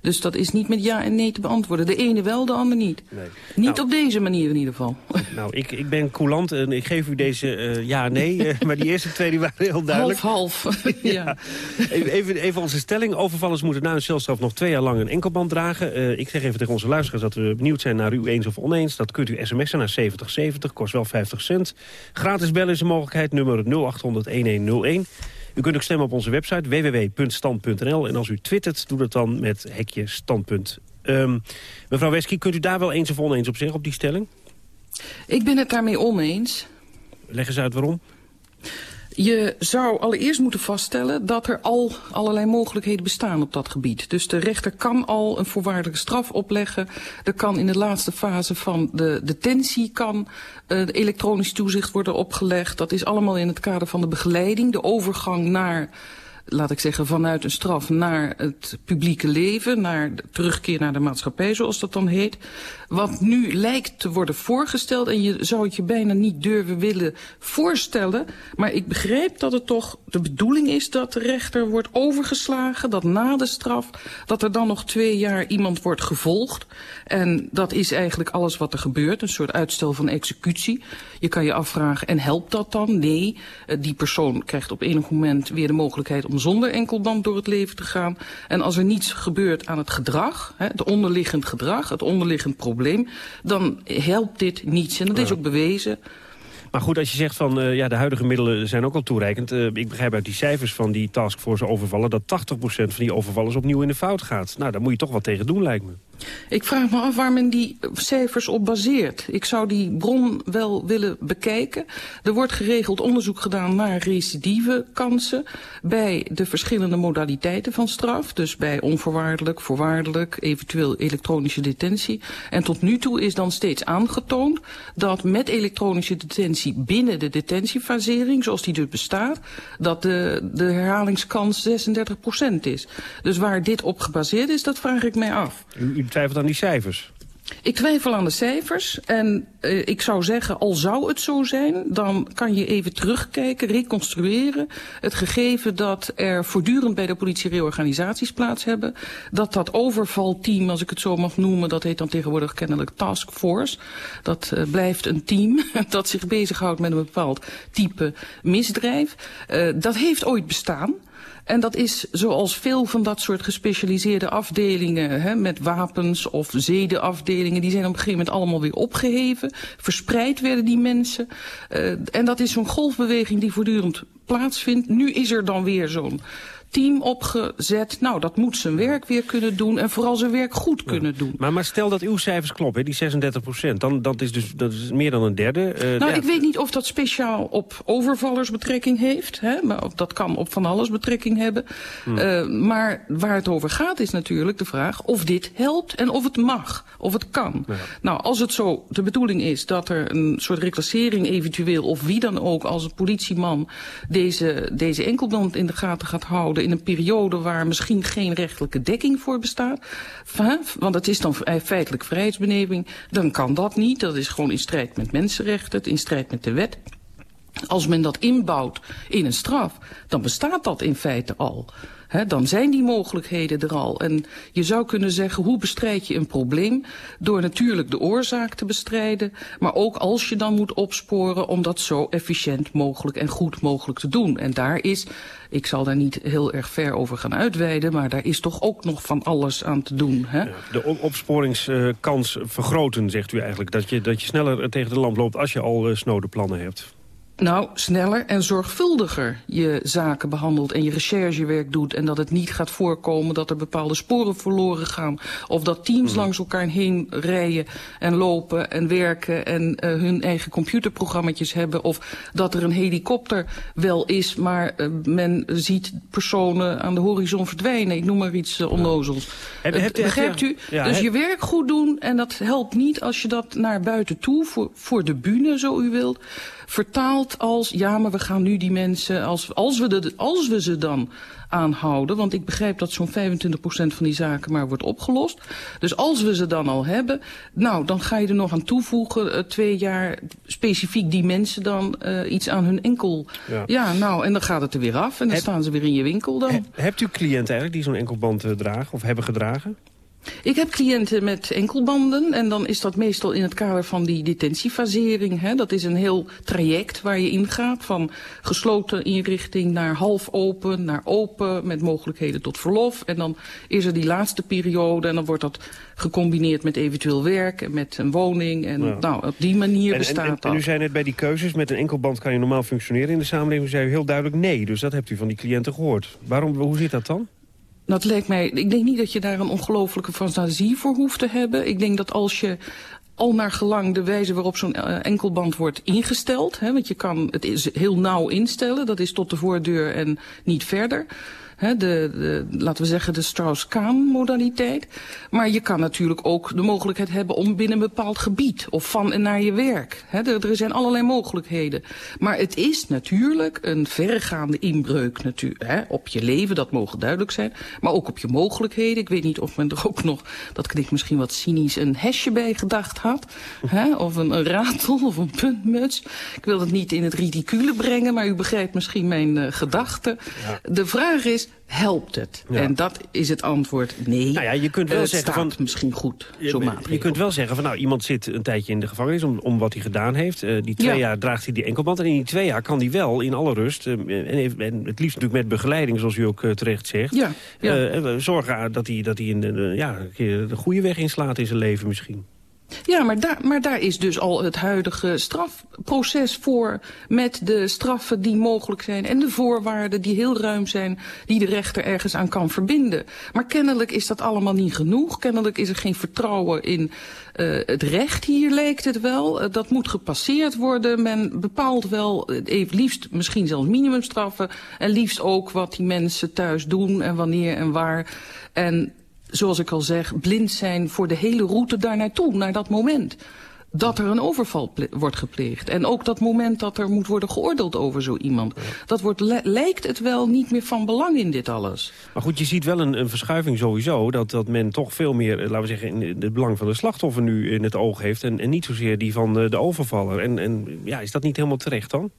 Dus dat is niet met ja en nee te beantwoorden. De ene wel, de ander niet. Nee. Niet nou, op deze manier in ieder geval. Nou, ik, ik ben coulant en ik geef u deze uh, ja-nee. maar die eerste twee die waren heel duidelijk. Half-half, ja. even, even onze stelling. Overvallers moeten na een celstraf nog twee jaar lang een enkelband dragen. Uh, ik zeg even tegen onze luisteraars dat we benieuwd zijn naar u eens of oneens. Dat kunt u sms'en naar 7070, kost wel 50 cent. Gratis bellen is een mogelijkheid, nummer 0800-1101. U kunt ook stemmen op onze website www.stand.nl. En als u twittert, doe dat dan met hekje standpunt Ehm, mevrouw Wesky, kunt u daar wel eens of oneens op zeggen, op die stelling? Ik ben het daarmee oneens. Leg eens uit waarom. Je zou allereerst moeten vaststellen dat er al allerlei mogelijkheden bestaan op dat gebied. Dus de rechter kan al een voorwaardelijke straf opleggen. Er kan in de laatste fase van de detentie kan uh, elektronisch toezicht worden opgelegd. Dat is allemaal in het kader van de begeleiding, de overgang naar laat ik zeggen, vanuit een straf naar het publieke leven, naar de terugkeer naar de maatschappij, zoals dat dan heet. Wat nu lijkt te worden voorgesteld, en je zou het je bijna niet durven willen voorstellen, maar ik begrijp dat het toch de bedoeling is dat de rechter wordt overgeslagen, dat na de straf, dat er dan nog twee jaar iemand wordt gevolgd. En dat is eigenlijk alles wat er gebeurt, een soort uitstel van executie. Je kan je afvragen, en helpt dat dan? Nee, die persoon krijgt op enig moment weer de mogelijkheid om zonder enkelband door het leven te gaan. En als er niets gebeurt aan het gedrag, het onderliggend gedrag, het onderliggend probleem, dan helpt dit niets. En dat is ook bewezen. Maar goed, als je zegt van uh, ja, de huidige middelen zijn ook al toereikend. Uh, ik begrijp uit die cijfers van die taskforce overvallen... dat 80% van die overvallers opnieuw in de fout gaat. Nou, daar moet je toch wat tegen doen, lijkt me. Ik vraag me af waar men die cijfers op baseert. Ik zou die bron wel willen bekijken. Er wordt geregeld onderzoek gedaan naar recidivekansen... bij de verschillende modaliteiten van straf. Dus bij onvoorwaardelijk, voorwaardelijk, eventueel elektronische detentie. En tot nu toe is dan steeds aangetoond... dat met elektronische detentie binnen de detentiefasering... zoals die dus bestaat, dat de, de herhalingskans 36% is. Dus waar dit op gebaseerd is, dat vraag ik mij af. Twijfelt aan die cijfers? Ik twijfel aan de cijfers en uh, ik zou zeggen, al zou het zo zijn, dan kan je even terugkijken, reconstrueren. Het gegeven dat er voortdurend bij de politie reorganisaties plaats hebben. Dat dat overvalteam, als ik het zo mag noemen, dat heet dan tegenwoordig kennelijk task force. Dat uh, blijft een team dat zich bezighoudt met een bepaald type misdrijf. Uh, dat heeft ooit bestaan. En dat is zoals veel van dat soort gespecialiseerde afdelingen... Hè, met wapens of zedenafdelingen... die zijn op een gegeven moment allemaal weer opgeheven. Verspreid werden die mensen. Uh, en dat is zo'n golfbeweging die voortdurend plaatsvindt. Nu is er dan weer zo'n team opgezet. Nou, dat moet zijn werk weer kunnen doen en vooral zijn werk goed kunnen doen. Maar, maar stel dat uw cijfers kloppen, die 36 procent, dan dat is dus dat is meer dan een derde. Uh, nou, ja. ik weet niet of dat speciaal op overvallers betrekking heeft, hè, maar dat kan op van alles betrekking hebben. Hmm. Uh, maar waar het over gaat is natuurlijk de vraag of dit helpt en of het mag, of het kan. Ja. Nou, als het zo de bedoeling is dat er een soort reclassering eventueel, of wie dan ook als een politieman deze, deze enkelband in de gaten gaat houden in een periode waar misschien geen rechtelijke dekking voor bestaat. Want het is dan feitelijk vrijheidsbeneving. Dan kan dat niet. Dat is gewoon in strijd met mensenrechten, in strijd met de wet. Als men dat inbouwt in een straf, dan bestaat dat in feite al. Dan zijn die mogelijkheden er al. En je zou kunnen zeggen, hoe bestrijd je een probleem? Door natuurlijk de oorzaak te bestrijden, maar ook als je dan moet opsporen... om dat zo efficiënt mogelijk en goed mogelijk te doen. En daar is, ik zal daar niet heel erg ver over gaan uitweiden... maar daar is toch ook nog van alles aan te doen. De opsporingskans vergroten, zegt u eigenlijk. Dat je, dat je sneller tegen de lamp loopt als je al uh, snode plannen hebt. Nou, sneller en zorgvuldiger je zaken behandelt en je recherchewerk doet... en dat het niet gaat voorkomen dat er bepaalde sporen verloren gaan... of dat teams mm. langs elkaar heen rijden en lopen en werken... en uh, hun eigen computerprogrammetjes hebben... of dat er een helikopter wel is, maar uh, men ziet personen aan de horizon verdwijnen. Ik noem maar iets uh, onnozels. Ja. Heb, begrijpt u? Ja, dus je werk goed doen en dat helpt niet als je dat naar buiten toe... voor, voor de bühne, zo u wilt vertaald als... ja, maar we gaan nu die mensen, als, als, we, de, als we ze dan aanhouden... want ik begrijp dat zo'n 25% van die zaken maar wordt opgelost. Dus als we ze dan al hebben, nou, dan ga je er nog aan toevoegen... Uh, twee jaar specifiek die mensen dan uh, iets aan hun enkel... Ja. ja. nou, en dan gaat het er weer af en dan Heb, staan ze weer in je winkel dan. He, hebt u cliënten eigenlijk die zo'n enkelband uh, dragen of hebben gedragen? Ik heb cliënten met enkelbanden en dan is dat meestal in het kader van die detentiefasering. Hè. Dat is een heel traject waar je ingaat van gesloten inrichting naar half open, naar open met mogelijkheden tot verlof. En dan is er die laatste periode en dan wordt dat gecombineerd met eventueel werk en met een woning. En nou, op die manier en, bestaat en, en, dat. En u zei net bij die keuzes, met een enkelband kan je normaal functioneren in de samenleving. U zei heel duidelijk nee, dus dat hebt u van die cliënten gehoord. Waarom, hoe zit dat dan? Dat lijkt mij, ik denk niet dat je daar een ongelofelijke fantasie voor hoeft te hebben. Ik denk dat als je al naar gelang de wijze waarop zo'n uh, enkelband wordt ingesteld. Hè, want je kan het is heel nauw instellen, dat is tot de voordeur en niet verder. He, de, de, laten we zeggen de Strauss-Kaan-modaliteit. Maar je kan natuurlijk ook de mogelijkheid hebben om binnen een bepaald gebied... of van en naar je werk. He, er, er, zijn allerlei mogelijkheden. Maar het is natuurlijk een verregaande inbreuk he, op je leven, dat mogen duidelijk zijn. Maar ook op je mogelijkheden. Ik weet niet of men er ook nog, dat klinkt misschien wat cynisch... een hesje bij gedacht had. of een, een, ratel of een puntmuts. Ik wil het niet in het ridicule brengen, maar u begrijpt misschien mijn uh, gedachten. Ja. De vraag is, helpt het? Ja. En dat is het antwoord nee. Nou ja, je kunt wel het zeggen van, misschien goed, zo'n je kunt wel zeggen van nou, iemand zit een tijdje in de gevangenis om, om wat hij gedaan heeft. Uh, die twee Ja. jaar draagt hij die enkelband. En in die twee jaar kan hij wel in alle rust, uh, en, en het liefst natuurlijk met begeleiding, zoals u ook uh, terecht zegt. Ja, ja. eh, zorgen dat hij, dat hij een, ja, een keer de goede weg inslaat in zijn leven misschien. Ja, maar daar, maar daar is dus al het huidige strafproces voor... met de straffen die mogelijk zijn en de voorwaarden die heel ruim zijn... die de rechter ergens aan kan verbinden. Maar kennelijk is dat allemaal niet genoeg. Kennelijk is er geen vertrouwen in uh, het recht hier, lijkt het wel. Uh, dat moet gepasseerd worden. Men bepaalt wel, even liefst misschien zelfs minimumstraffen... en liefst ook wat die mensen thuis doen en wanneer en waar... En zoals ik al zeg, blind zijn voor de hele route daar naartoe, naar dat moment. Dat er een overval wordt gepleegd. En ook dat moment dat er moet worden geoordeeld over zo iemand. Dat wordt, lijkt het wel niet meer van belang in dit alles. Maar goed, je ziet wel een, een verschuiving sowieso. Dat, dat men toch veel meer, laten we zeggen, in het belang van de slachtoffer nu in het oog heeft. En, en niet zozeer die van de, de overvaller. En, en ja, is dat niet helemaal terecht dan?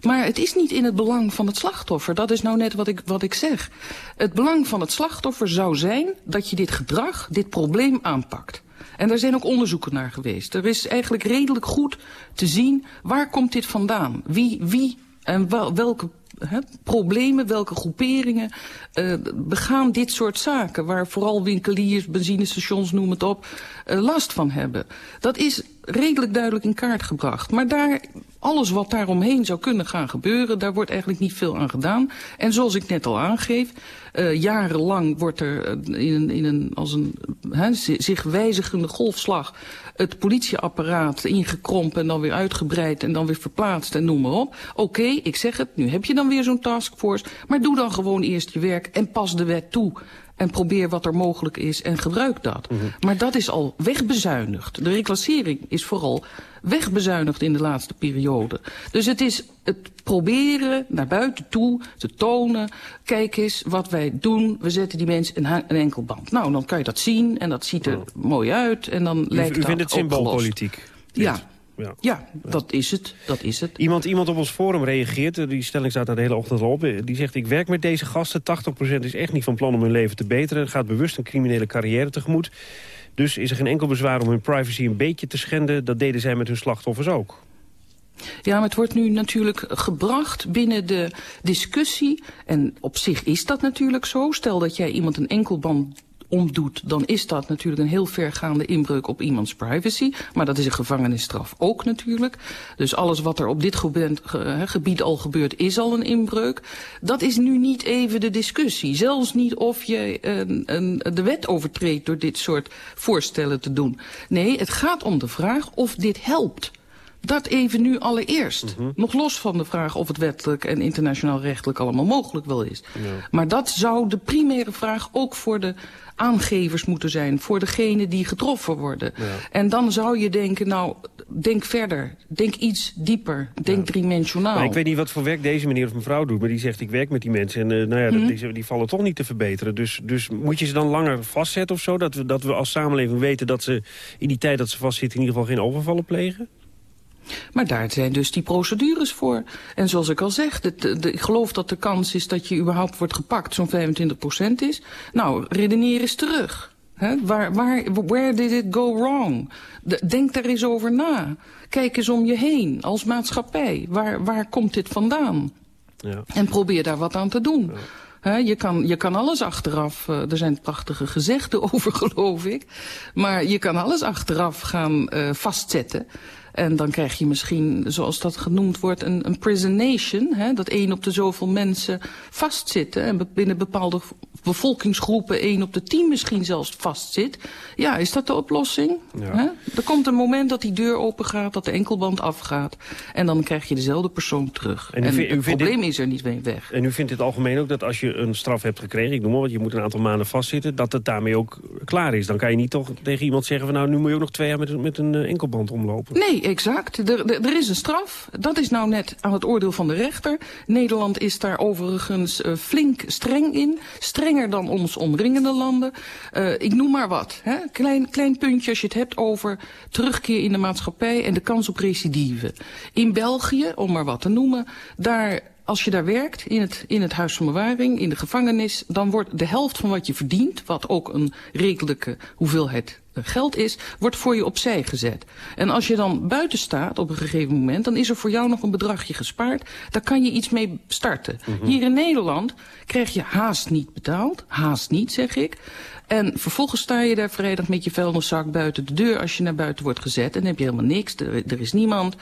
Maar het is niet in het belang van het slachtoffer. Dat is nou net wat ik, wat ik zeg. Het belang van het slachtoffer zou zijn dat je dit gedrag, dit probleem aanpakt. En daar zijn ook onderzoeken naar geweest. Er is eigenlijk redelijk goed te zien waar komt dit vandaan. Wie, wie en wel, welke He, problemen, welke groeperingen uh, begaan dit soort zaken... waar vooral winkeliers, benzinestations, noem het op, uh, last van hebben. Dat is redelijk duidelijk in kaart gebracht. Maar daar, alles wat daaromheen zou kunnen gaan gebeuren... daar wordt eigenlijk niet veel aan gedaan. En zoals ik net al aangeef... Uh, jarenlang wordt er in een, in een, als een he, zich wijzigende golfslag... het politieapparaat ingekrompen en dan weer uitgebreid... en dan weer verplaatst en noem maar op. Oké, okay, ik zeg het, nu heb je dan weer zo'n taskforce... maar doe dan gewoon eerst je werk en pas de wet toe... En probeer wat er mogelijk is en gebruik dat. Mm -hmm. Maar dat is al wegbezuinigd. De reclassering is vooral wegbezuinigd in de laatste periode. Dus het is het proberen naar buiten toe te tonen... kijk eens wat wij doen, we zetten die mensen een, een enkelband. Nou, dan kan je dat zien en dat ziet er oh. mooi uit. En dan u, lijkt u dat vindt het symboolpolitiek? Ja. Ja. ja, dat is het. Dat is het. Iemand, iemand op ons forum reageert, die stelling staat daar de hele ochtend al op. Die zegt, ik werk met deze gasten, 80% is echt niet van plan om hun leven te beteren. Gaat bewust een criminele carrière tegemoet. Dus is er geen enkel bezwaar om hun privacy een beetje te schenden. Dat deden zij met hun slachtoffers ook. Ja, maar het wordt nu natuurlijk gebracht binnen de discussie. En op zich is dat natuurlijk zo. Stel dat jij iemand een enkelband omdoet, dan is dat natuurlijk een heel vergaande inbreuk op iemands privacy. Maar dat is een gevangenisstraf ook natuurlijk. Dus alles wat er op dit gebied, al gebeurt, is al een inbreuk. Dat is nu niet even de discussie. Zelfs niet of je een, de wet overtreedt door dit soort voorstellen te doen. Nee, het gaat om de vraag of dit helpt. Dat even nu allereerst. Mm -hmm. Nog los van de vraag of het wettelijk en internationaal rechtelijk allemaal mogelijk wel is. Ja. Maar dat zou de primaire vraag ook voor de aangevers moeten zijn. Voor degene die getroffen worden. Ja. En dan zou je denken, nou, denk verder. Denk iets dieper. Denk ja. driedimensionaal. Maar ik weet niet wat voor werk deze meneer of mevrouw doet. Maar die zegt, ik werk met die mensen. En uh, nou ja, mm -hmm. die, die, vallen toch niet te verbeteren. Dus, dus moet je ze dan langer vastzetten of zo? Dat we, dat we als samenleving weten dat ze in die tijd dat ze vastzitten... in ieder geval geen overvallen plegen? Maar daar zijn dus die procedures voor. En zoals ik al zeg, de, de, de, ik geloof dat de kans is dat je überhaupt wordt gepakt zo'n 25% is. Nou, redeneer eens terug. He? Waar, waar, where did it go wrong? De, denk daar eens over na. Kijk eens om je heen als maatschappij. Waar, waar komt dit vandaan? Ja. En probeer daar wat aan te doen. Ja. He, je, kan, je kan alles achteraf, uh, er zijn prachtige gezegden over geloof ik, maar je kan alles achteraf gaan uh, vastzetten. En dan krijg je misschien, zoals dat genoemd wordt, een, een prisonation. Hè, dat één op de zoveel mensen vastzitten. En binnen bepaalde bevolkingsgroepen één op de tien misschien zelfs vastzit. Ja, is dat de oplossing? Ja. Hè? Er komt een moment dat die deur open gaat, dat de enkelband afgaat. En dan krijg je dezelfde persoon terug. En het probleem dit- is er niet mee weg. En u vindt het algemeen ook dat als je een straf hebt gekregen... ik noem maar wat, je moet een aantal maanden vastzitten... dat het daarmee ook klaar is. Dan kan je niet toch tegen iemand zeggen... van nou, nu moet je ook nog twee jaar met, een- met een eh, enkelband omlopen. Nee, exact. Er, er, is een straf. Dat is nou net aan het oordeel van de rechter. Nederland is daar overigens eh, flink streng in. Strenger dan ons omringende landen. Eh, ik noem maar wat. Hè? Klein, klein puntje als je het hebt over terugkeer in de maatschappij... en de kans op recidive. In België, om maar wat te noemen, daar... Als je daar werkt, in het, in het huis van bewaring, in de gevangenis... dan wordt de helft van wat je verdient, wat ook een redelijke hoeveelheid eh, geld is... wordt voor je opzij gezet. En als je dan buiten staat op een gegeven moment... dan is er voor jou nog een bedragje gespaard. Daar kan je iets mee starten. Hier in Nederland krijg je haast niet betaald. Haast niet, zeg ik. En vervolgens sta je daar vrijdag met je vuilniszak buiten de deur... als je naar buiten wordt gezet en dan heb je helemaal niks. Er, er is niemand.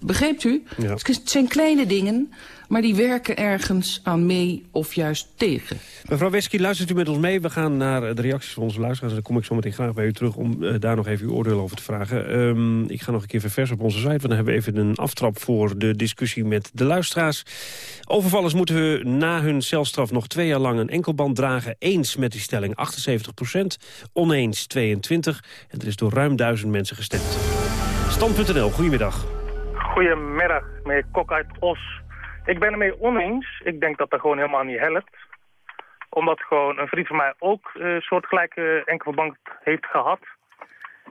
Begrijpt u? Ja. Het zijn kleine dingen, maar die werken ergens aan mee of juist tegen. Mevrouw Wesky, luistert u met ons mee? We gaan naar de reacties van onze luisteraars. En dan kom ik zo meteen graag bij u terug om eh, daar nog even uw oordeel over te vragen. Ehm, ik ga nog een keer verversen op onze site. Want dan hebben we even een aftrap voor de discussie met de luisteraars. Overvallers moeten na hun celstraf nog twee jaar lang een enkelband dragen. Eens met die stelling 78% oneens 22. En er is door ruim duizend mensen gestemd. Stand.nl, goedemiddag. Goedemiddag, meneer Kok uit Os. Ik ben ermee oneens. Ik denk dat dat gewoon helemaal niet helpt. Omdat gewoon een vriend van mij ook een soortgelijke enkelverband heeft gehad.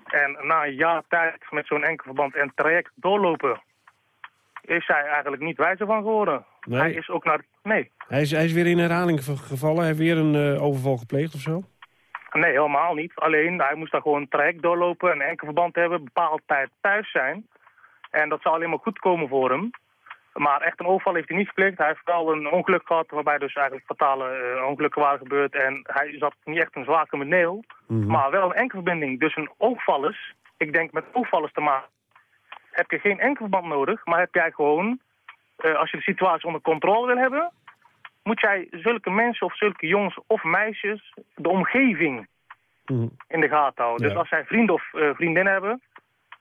En na een jaar tijd met zo'n enkelverband en traject doorlopen... is hij eigenlijk niet wijzer van geworden. Nee. Hij is ook naar... Nee, Hij is, hij is weer in herhaling ge- gevallen. Hij heeft weer een eh, overval gepleegd of zo? nee, helemaal niet. Alleen, hij moest daar gewoon een traject doorlopen... een enkelverband hebben, bepaald tijd thuis zijn... En dat zou alleen maar goed komen voor hem. Maar echt een overval heeft hij niet gepleegd. Hij heeft wel een ongeluk gehad waarbij dus eigenlijk fatale eh, ongelukken waren gebeurd. En hij zat niet echt een zwaar crimineel, maar wel een enkelverbinding. Dus een oogvallers, ik denk met oogvallers te maken, heb je geen enkelverband nodig. Maar heb jij gewoon, eh, als je de situatie onder controle wil hebben, moet jij zulke mensen of zulke jongens of meisjes de omgeving in de gaten houden. Ja. Dus als zij vrienden of eh, vriendinnen hebben,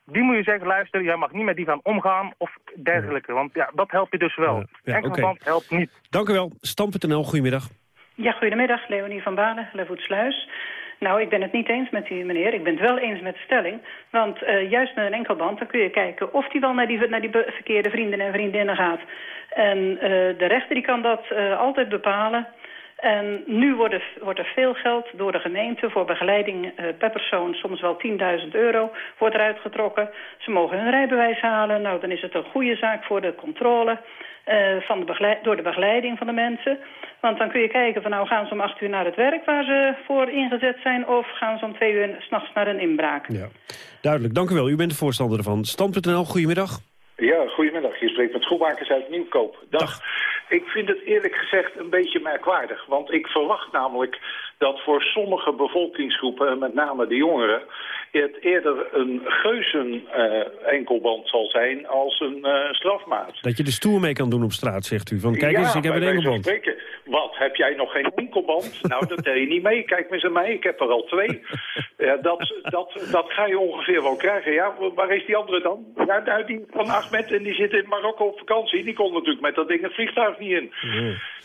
die moet je zeggen, luister, jij mag niet met die gaan omgaan of dergelijke. Want ja, dat helpt je dus wel. Ja, Enkelband oké. helpt niet. Dank u wel. Stam.nl, goedemiddag. Ja, goedemiddag, Leonie van Banen, Levoetsluis. Nou, ik ben het niet eens met u, meneer. Ik ben het wel eens met de stelling. Want eh, juist met een enkelband, dan kun je kijken of die wel naar die, naar die verkeerde vrienden en vriendinnen gaat. En eh, de rechter die kan dat eh, altijd bepalen. En nu wordt er, wordt er veel geld door de gemeente voor begeleiding eh, per persoon, soms wel 10.000 euro, wordt eruit getrokken. Ze mogen hun rijbewijs halen. Nou, dan is het een goede zaak voor de controle eh, van de begeleid- door de begeleiding van de mensen. Want dan kun je kijken van nou gaan ze om acht uur naar het werk waar ze voor ingezet zijn... of gaan ze om twee uur s'nachts naar een inbraak. Ja. Duidelijk, dank u wel. U bent de voorstander ervan. Stam.nl, goedemiddag. Ja, goedemiddag. Je spreekt met Schoenmakers uit Nieuwkoop. Dag. Ik vind het eerlijk gezegd een beetje merkwaardig. Want ik verwacht namelijk dat voor sommige bevolkingsgroepen, en met name de jongeren... het eerder een geuzen-enkelband zal zijn als een eh, strafmaat. Dat je de stoer mee kan doen op straat, zegt u. Van kijk Ja, eens, ik heb een enkelband. spreken. Wat, heb jij nog geen enkelband? nou, dat tel je niet mee. Kijk eens aan mij, ik heb er al twee. Ja, dat, dat, dat ga je ongeveer wel krijgen. Ja, waar is die andere dan? Ja, nou, die van Ahmed en die zit in Marokko op vakantie. Die kon natuurlijk met dat ding het vliegtuig niet in.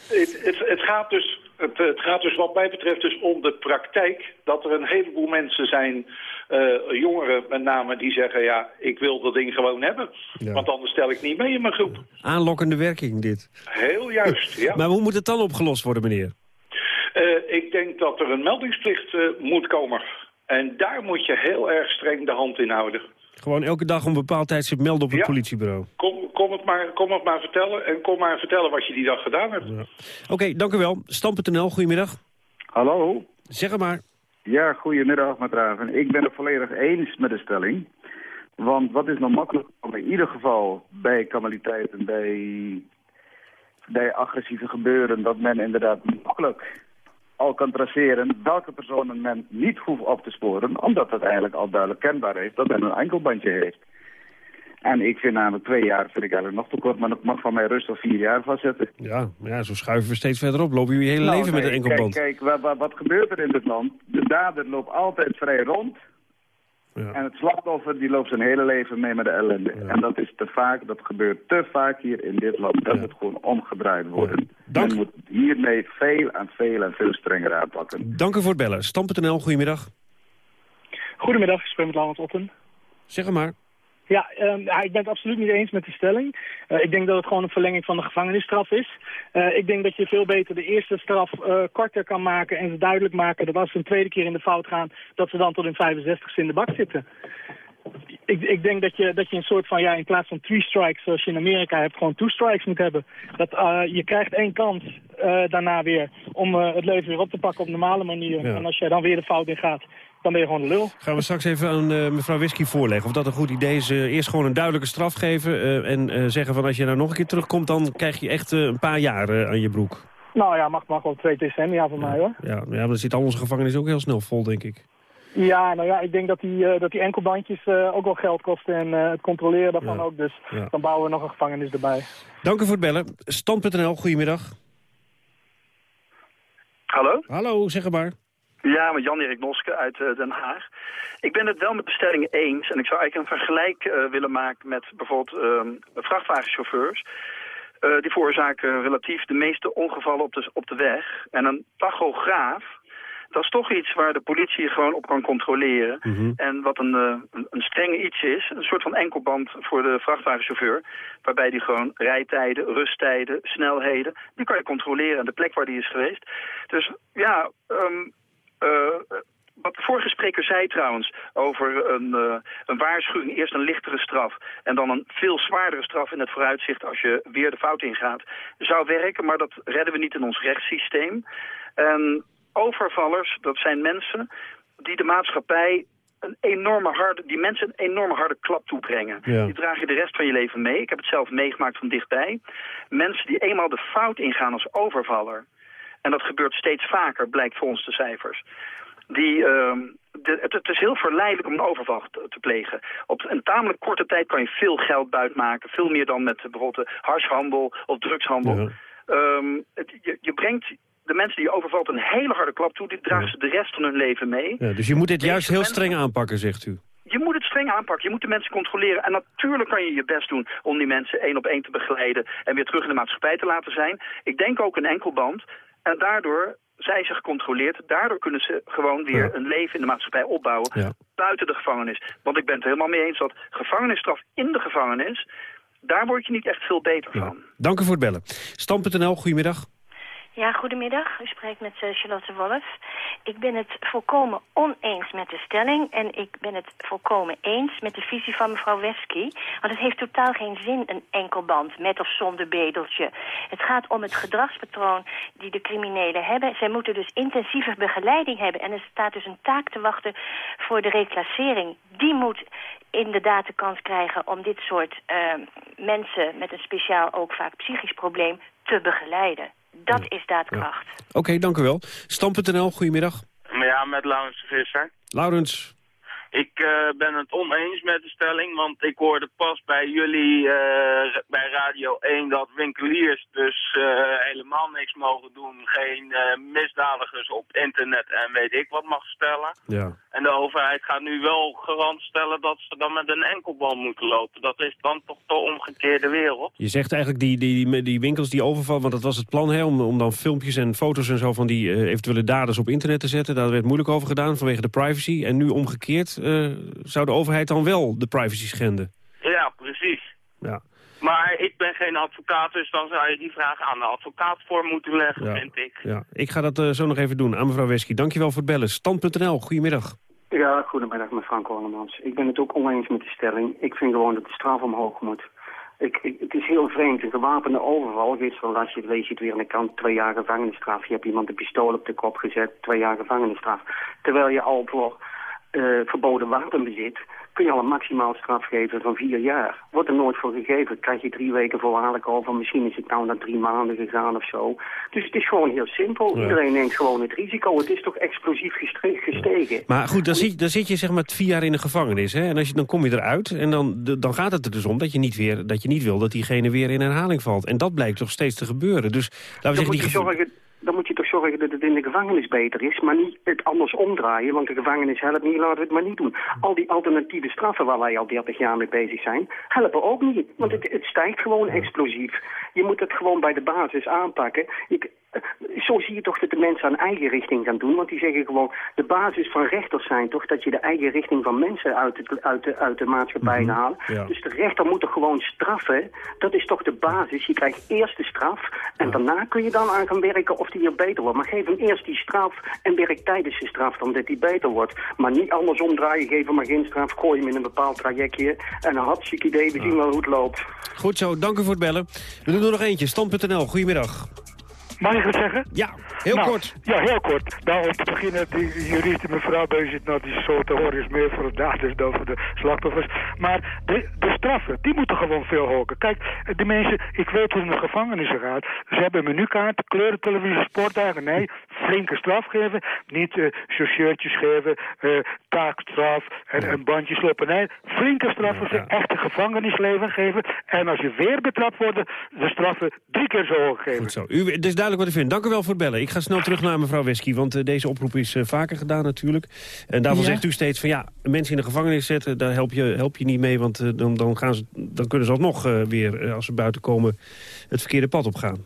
Het, het, het, gaat dus, het, het gaat dus wat mij betreft dus om de praktijk... dat er een heleboel mensen zijn, eh, jongeren met name, die zeggen... ja, ik wil dat ding gewoon hebben. Ja. Want anders stel ik niet mee in mijn groep. Aanlokkende werking, dit. Heel juist, ja. Maar hoe moet het dan opgelost worden, meneer? Eh, ik denk dat er een meldingsplicht eh, moet komen. En daar moet je heel erg streng de hand in houden. Gewoon elke dag om een bepaald tijdstip melden op het Ja. politiebureau. Kom, kom, het maar, kom het maar vertellen en kom maar vertellen wat je die dag gedaan hebt. Oké, dank u wel. Stam.nl, goedemiddag. Hallo. Zeg het maar. Ja, goedemiddag, Matraven. Ik ben het volledig eens met de stelling. Want wat is nou makkelijk om in ieder geval bij kamaliteiten, bij, bij agressieve gebeuren, dat men inderdaad makkelijk al kan traceren welke personen men niet hoeft op te sporen, omdat het eigenlijk al duidelijk kenbaar is dat men een enkelbandje heeft. En ik vind namelijk twee jaar vind ik eigenlijk nog te kort, maar dat mag van mij rustig vier jaar vastzetten. Ja, ja, zo schuiven we steeds verder op. Lopen jullie je hele Nou, leven met een enkelband. Kijk, kijk wat, wat, wat gebeurt er in dit land? De dader loopt altijd vrij rond. En het slachtoffer die loopt zijn hele leven mee met de ellende. En dat is te vaak, dat gebeurt te vaak hier in dit land. Dat moet gewoon omgedraaid worden. Men moet hiermee veel en veel en veel strenger aanpakken. Dank u voor het bellen. Stam.nl, goedemiddag. Goedemiddag, ik spreek met Laurens Otten. Zeg het maar. Ja, ehm, ja, ik ben het absoluut niet eens met die stelling. Eh, ik denk dat het gewoon een verlenging van de gevangenisstraf is. Eh, ik denk dat je veel beter de eerste straf eh, korter kan maken en ze duidelijk maken dat als ze een tweede keer in de fout gaan, dat ze dan tot hun 65 in de bak zitten. Ik, ik denk dat je, dat je een soort van, ja, in plaats van three strikes zoals je in Amerika hebt, gewoon two strikes moet hebben. Dat je krijgt één kans daarna weer om het leven weer op te pakken op normale manier. Ja. En als jij dan weer de fout in gaat, dan ben je gewoon de lul. Gaan we straks even aan eh, mevrouw Whisky voorleggen of dat een goed idee is. Eh, eerst gewoon een duidelijke straf geven eh, en eh, zeggen van als je nou nog een keer terugkomt... dan krijg je echt eh, een paar jaar aan je broek. Nou ja, mag, mag wel twee decennia voor mij hoor. Ja, ja, maar dan zit al onze gevangenis ook heel snel vol, denk ik. Ja, nou ja, ik denk dat die, eh, dat die enkelbandjes eh, ook wel geld kosten en eh, het controleren daarvan Ja. ook. Dus Ja. dan bouwen we nog een gevangenis erbij. Dank u voor het bellen. Stand.nl, goedemiddag. Hallo? Hallo, zeg maar. Ja, met Jan-Erik Noske uit eh, Den Haag. Ik ben het wel met de stelling eens. En ik zou eigenlijk een vergelijk eh, willen maken met bijvoorbeeld ehm, vrachtwagenchauffeurs. Eh, die veroorzaken relatief de meeste ongevallen op de, op de weg. En een tachograaf, dat is toch iets waar de politie gewoon op kan controleren. En wat een, een, een strenge iets is, een soort van enkelband voor de vrachtwagenchauffeur. Waarbij die gewoon rijtijden, rusttijden, snelheden, die kan je controleren. En de plek waar die is geweest. Dus ja, ehm, eh, wat de vorige spreker zei trouwens over een, eh, een waarschuwing, eerst een lichtere straf en dan een veel zwaardere straf in het vooruitzicht als je weer de fout ingaat, zou werken, maar dat redden we niet in ons rechtssysteem. En overvallers, dat zijn mensen die de maatschappij een enorme harde, die mensen een enorme harde klap toebrengen. Ja. Die draag je de rest van je leven mee. Ik heb het zelf meegemaakt van dichtbij. Mensen die eenmaal de fout ingaan als overvaller. En dat gebeurt steeds vaker, blijkt volgens de cijfers. Die, ehm, de, het, het is heel verleidelijk om een overval te, te plegen. Op een tamelijk korte tijd kan je veel geld buitmaken. Veel meer dan met bijvoorbeeld de harshandel of drugshandel. Ehm, het- je, je brengt de mensen die je overvalt een hele harde klap toe. Die dragen ze de rest van hun leven mee. Ja, dus je moet dit Deze juist heel mensen- streng aanpakken, zegt u. Je moet het streng aanpakken. Je moet de mensen controleren. En natuurlijk kan je je best doen om die mensen één op één te begeleiden... en weer terug in de maatschappij te laten zijn. Ik denk ook een enkelband. En daardoor zijn ze gecontroleerd. Daardoor kunnen ze gewoon weer een leven in de maatschappij opbouwen... Ja. buiten de gevangenis. Want ik ben het er helemaal mee eens dat gevangenisstraf in de gevangenis... daar word je niet echt veel beter van. Dank u voor het bellen. Stand.nl, goedemiddag. Ja, goedemiddag. U spreekt met eh, Charlotte Wolf. Ik ben het volkomen oneens met de stelling en ik ben het volkomen eens met de visie van mevrouw Wesky. Want het heeft totaal geen zin, een enkelband, met of zonder bedeltje. Het gaat om het gedragspatroon die de criminelen hebben. Zij moeten dus intensieve begeleiding hebben en er staat dus een taak te wachten voor de reclassering. Die moet inderdaad de kans krijgen om dit soort eh, mensen met een speciaal ook vaak psychisch probleem te begeleiden. Dat is daadkracht. Oké, dank u wel. Stand.nl, goedemiddag. Ja, met Laurens de Visser. Laurens. Ik eh, ben het oneens met de stelling, want ik hoorde pas bij jullie eh, bij Radio 1 dat winkeliers dus eh, helemaal niks mogen doen. Geen misdadigers op internet en weet ik wat mag stellen. Ja. En de overheid gaat nu wel garant stellen dat ze dan met een enkelband moeten lopen. Dat is dan toch de omgekeerde wereld. Je zegt eigenlijk die, die, die, winkels die overvallen, want dat was het plan hè, om, om dan filmpjes en foto's en zo van die eventuele daders op internet te zetten. Daar werd moeilijk over gedaan vanwege de privacy. En nu omgekeerd eh, zou de overheid dan wel de privacy schenden. Ja, precies. Ja. Maar ik ben geen advocaat, dus dan zou je die vraag aan de advocaat voor moeten leggen, Ja. vind ik. Ja, ik ga dat eh, zo nog even doen aan mevrouw Wesky. Dankjewel voor het bellen. Stand.nl, goedemiddag. Ja, goedemiddag met Frank. Ik ben het ook oneens met de stelling. Ik vind gewoon dat de straf omhoog moet. Ik, ik, het is heel vreemd. Een gewapende overval, gisteren las je, lees je het weer aan de kant, twee jaar gevangenisstraf. Je hebt iemand een pistool op de kop gezet, twee jaar gevangenisstraf. Terwijl je al voor eh, verboden wapenbezit kun je al een maximaal straf geven van vier jaar. Wordt er nooit voor gegeven, krijg je drie weken voorwaardelijk over. Misschien is het nou naar drie maanden gegaan of zo. Dus het is gewoon heel simpel. Ja. Iedereen neemt gewoon het risico. Het is toch explosief gestegen. Maar goed, dan zit, dan zit je zeg maar vier jaar in de gevangenis. Hè? En als je, dan kom je eruit en dan, dan gaat het er dus om dat je, niet weer, dat je niet wil dat diegene weer in herhaling valt. En dat blijkt toch steeds te gebeuren. Dus laten we zeggen, moet, die zorgen, dan moet je toch zorgen dat het in de gevangenis beter is, maar niet het anders omdraaien, want de gevangenis helpt niet, laten we het maar niet doen. Al die alternatieve straffen waar wij al 30 jaar mee bezig zijn, helpen ook niet, want het, het stijgt gewoon explosief. Je moet het gewoon bij de basis aanpakken. Ik, eh, zo zie je toch dat de mensen aan eigen richting gaan doen, want die zeggen gewoon, de basis van rechters zijn toch dat je de eigen richting van mensen uit, het, uit, de, uit de maatschappij halen. Ja. Dus de rechter moet toch gewoon straffen, dat is toch de basis. Je krijgt eerst de straf en daarna kun je dan aan gaan werken of die weer beter wordt. Maar geef hem eerst die straf en werk tijdens de straf dan dat die beter wordt. Maar niet andersom draaien, geef hem maar geen straf, gooi hem in een bepaald trajectje en een hartstikke idee, we zien wel hoe het loopt. Goed zo, dank u voor het bellen. We doen er nog eentje, stand.nl, goedemiddag. Mag ik het zeggen? Ja, heel Nou, kort. Ja, heel kort. Nou, om te beginnen, die jurist die mevrouw zit, nou, die zo te horen is meer voor de daders dan voor de slachtoffers. Maar de, de straffen, die moeten gewoon veel hoger. Kijk, die mensen, ik weet hoe het in de gevangenissen gaat. Ze hebben een menukaart, kleurentelevisie, sportdagen. Nee, flinke straf geven. Niet shirtjes geven, eh, taakstraf en, en bandjes lopen. Nee, flinke straffen, ze echt een gevangenisleven geven. En als je weer betrapt wordt, de straffen drie keer zo hoog geven. Goed zo. U, het is duidelijk wat u vindt. Dank u wel voor het bellen. Ik ga snel terug naar mevrouw Wesky, want eh, deze oproep is eh, vaker gedaan natuurlijk. En daarvan Ja. zegt u steeds van ja, mensen in de gevangenis zetten, daar help je, help je niet mee, want eh, dan, dan, gaan ze, dan kunnen ze alsnog eh, weer, als ze buiten komen, het verkeerde pad opgaan.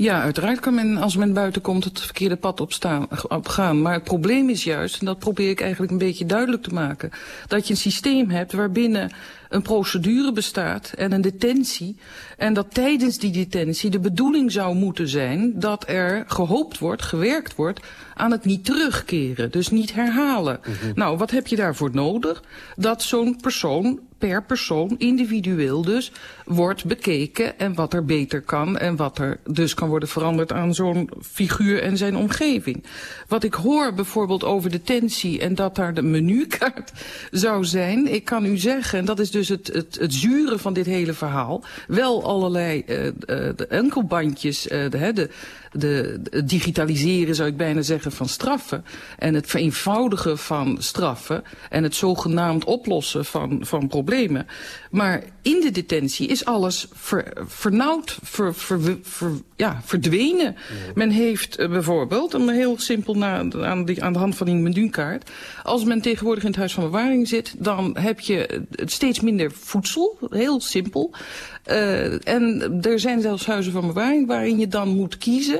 Ja, uiteraard kan men, als men buiten komt, het verkeerde pad opstaan, opgaan. Maar het probleem is juist, en dat probeer ik eigenlijk een beetje duidelijk te maken... dat je een systeem hebt waarbinnen een procedure bestaat en een detentie... en dat tijdens die detentie de bedoeling zou moeten zijn... dat er gehoopt wordt, gewerkt wordt aan het niet terugkeren. Dus niet herhalen. Nou, wat heb je daarvoor nodig? Dat zo'n persoon per persoon, individueel dus, wordt bekeken en wat er beter kan en wat er dus kan worden veranderd aan zo'n figuur en zijn omgeving. Wat ik hoor bijvoorbeeld over detentie en dat daar de menukaart zou zijn, ik kan u zeggen, en dat is dus het, het, het zure van dit hele verhaal, wel allerlei eh, eh, de enkelbandjes, eh, de, de, de, het digitaliseren zou ik bijna zeggen van straffen en het vereenvoudigen van straffen en het zogenaamd oplossen van, van problemen. Maar in de detentie is alles ver, vernauwd, ver, ja, verdwenen. Men heeft eh, bijvoorbeeld, een heel simpel na, aan, die, aan de hand van die menukaart, als men tegenwoordig in het huis van bewaring zit, dan heb je steeds minder voedsel, heel simpel. Eh, en er zijn zelfs huizen van bewaring waarin je dan moet kiezen.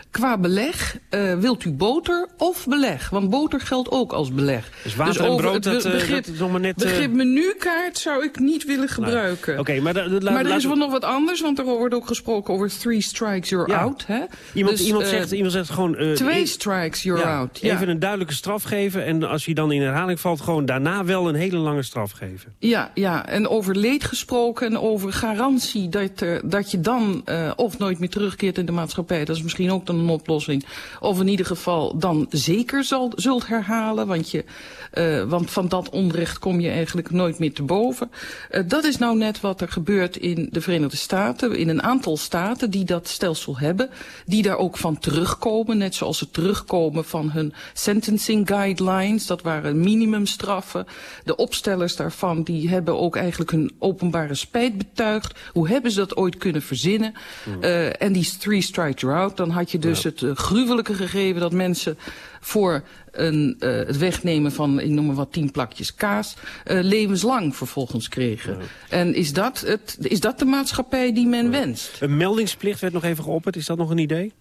Qua beleg, eh, wilt u boter of beleg? Want boter geldt ook als beleg. Dus water en brood, het dat, eh, begrip, dat is nog maar net, eh, begrip menukaart zou ik niet willen gebruiken. Oké, maar, da- da- la- maar er is we- wel nog wat anders, want er wordt ook gesproken over three strikes, you're Ja. out. Hè? Iemand, Dus, iemand, zegt, iemand zegt gewoon... twee e- strikes, you're ja, out. Ja. Even een duidelijke straf geven en als je dan in herhaling valt... gewoon daarna wel een hele lange straf geven. Ja, ja, en over leed gesproken en over garantie dat, dat je dan of nooit meer terugkeert in de maatschappij. Dat is misschien ook dan een oplossing. Of in ieder geval dan zeker zal, zult herhalen, want, je, eh, want van dat onrecht kom je eigenlijk nooit meer te boven. Eh, dat is nou net wat er gebeurt in de Verenigde Staten, in een aantal staten die dat stelsel hebben, die daar ook van terugkomen, net zoals ze terugkomen van hun sentencing guidelines, dat waren minimumstraffen. De opstellers daarvan, die hebben ook eigenlijk hun openbare spijt betuigd. Hoe hebben ze dat ooit kunnen verzinnen? Eh, en die three strikes you're out, dan had je dus het eh, gruwelijke gegeven dat mensen voor een, eh, het wegnemen van, ik noem maar wat, tien plakjes kaas, eh, levenslang vervolgens kregen. En is dat, het, is dat de maatschappij die men wenst? Een meldingsplicht werd nog even geopperd. Is dat nog een idee?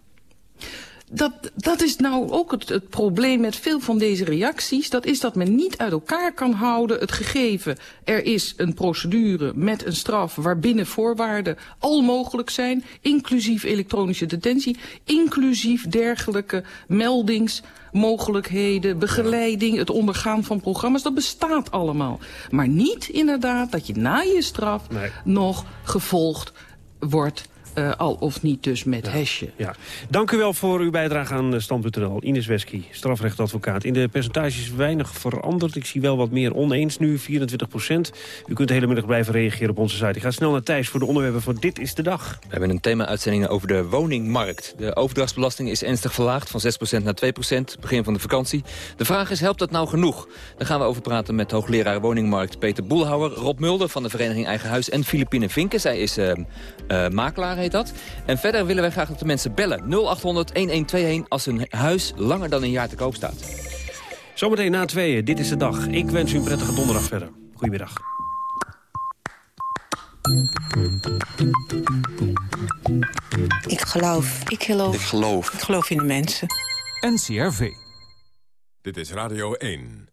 Dat, dat is nou ook het, het probleem met veel van deze reacties. Dat is dat men niet uit elkaar kan houden het gegeven. Er is een procedure met een straf waarbinnen voorwaarden al mogelijk zijn. Inclusief elektronische detentie. Inclusief dergelijke meldingsmogelijkheden, begeleiding, het ondergaan van programma's. Dat bestaat allemaal. Maar niet inderdaad dat je na je straf nog gevolgd wordt eh, al of niet dus met hesje. Ja. Dank u wel voor uw bijdrage aan eh, Stand.nl. Ines Wesky, strafrechtadvocaat. In de percentages weinig veranderd. Ik zie wel wat meer oneens nu, 24 procent. U kunt de hele middag blijven reageren op onze site. Ik ga snel naar Thijs voor de onderwerpen van Dit is de Dag. We hebben een thema-uitzending over de woningmarkt. De overdrachtsbelasting is ernstig verlaagd van 6% naar 2%, begin van de vakantie. De vraag is, helpt dat nou genoeg? Daar gaan we over praten met hoogleraar woningmarkt Peter Boelhouwer... Rob Mulder van de vereniging Eigen Huis en Filipine Vinken. Zij is uh, uh, makelaar, heet dat. En verder willen wij graag dat de mensen bellen. 0800-1121 als hun huis langer dan een jaar te koop staat. Zometeen na tweeën, dit is de dag. Ik wens u een prettige donderdag verder. Goedemiddag. Ik geloof. Ik geloof. Ik geloof. Ik geloof in de mensen. NCRV. Dit is Radio 1.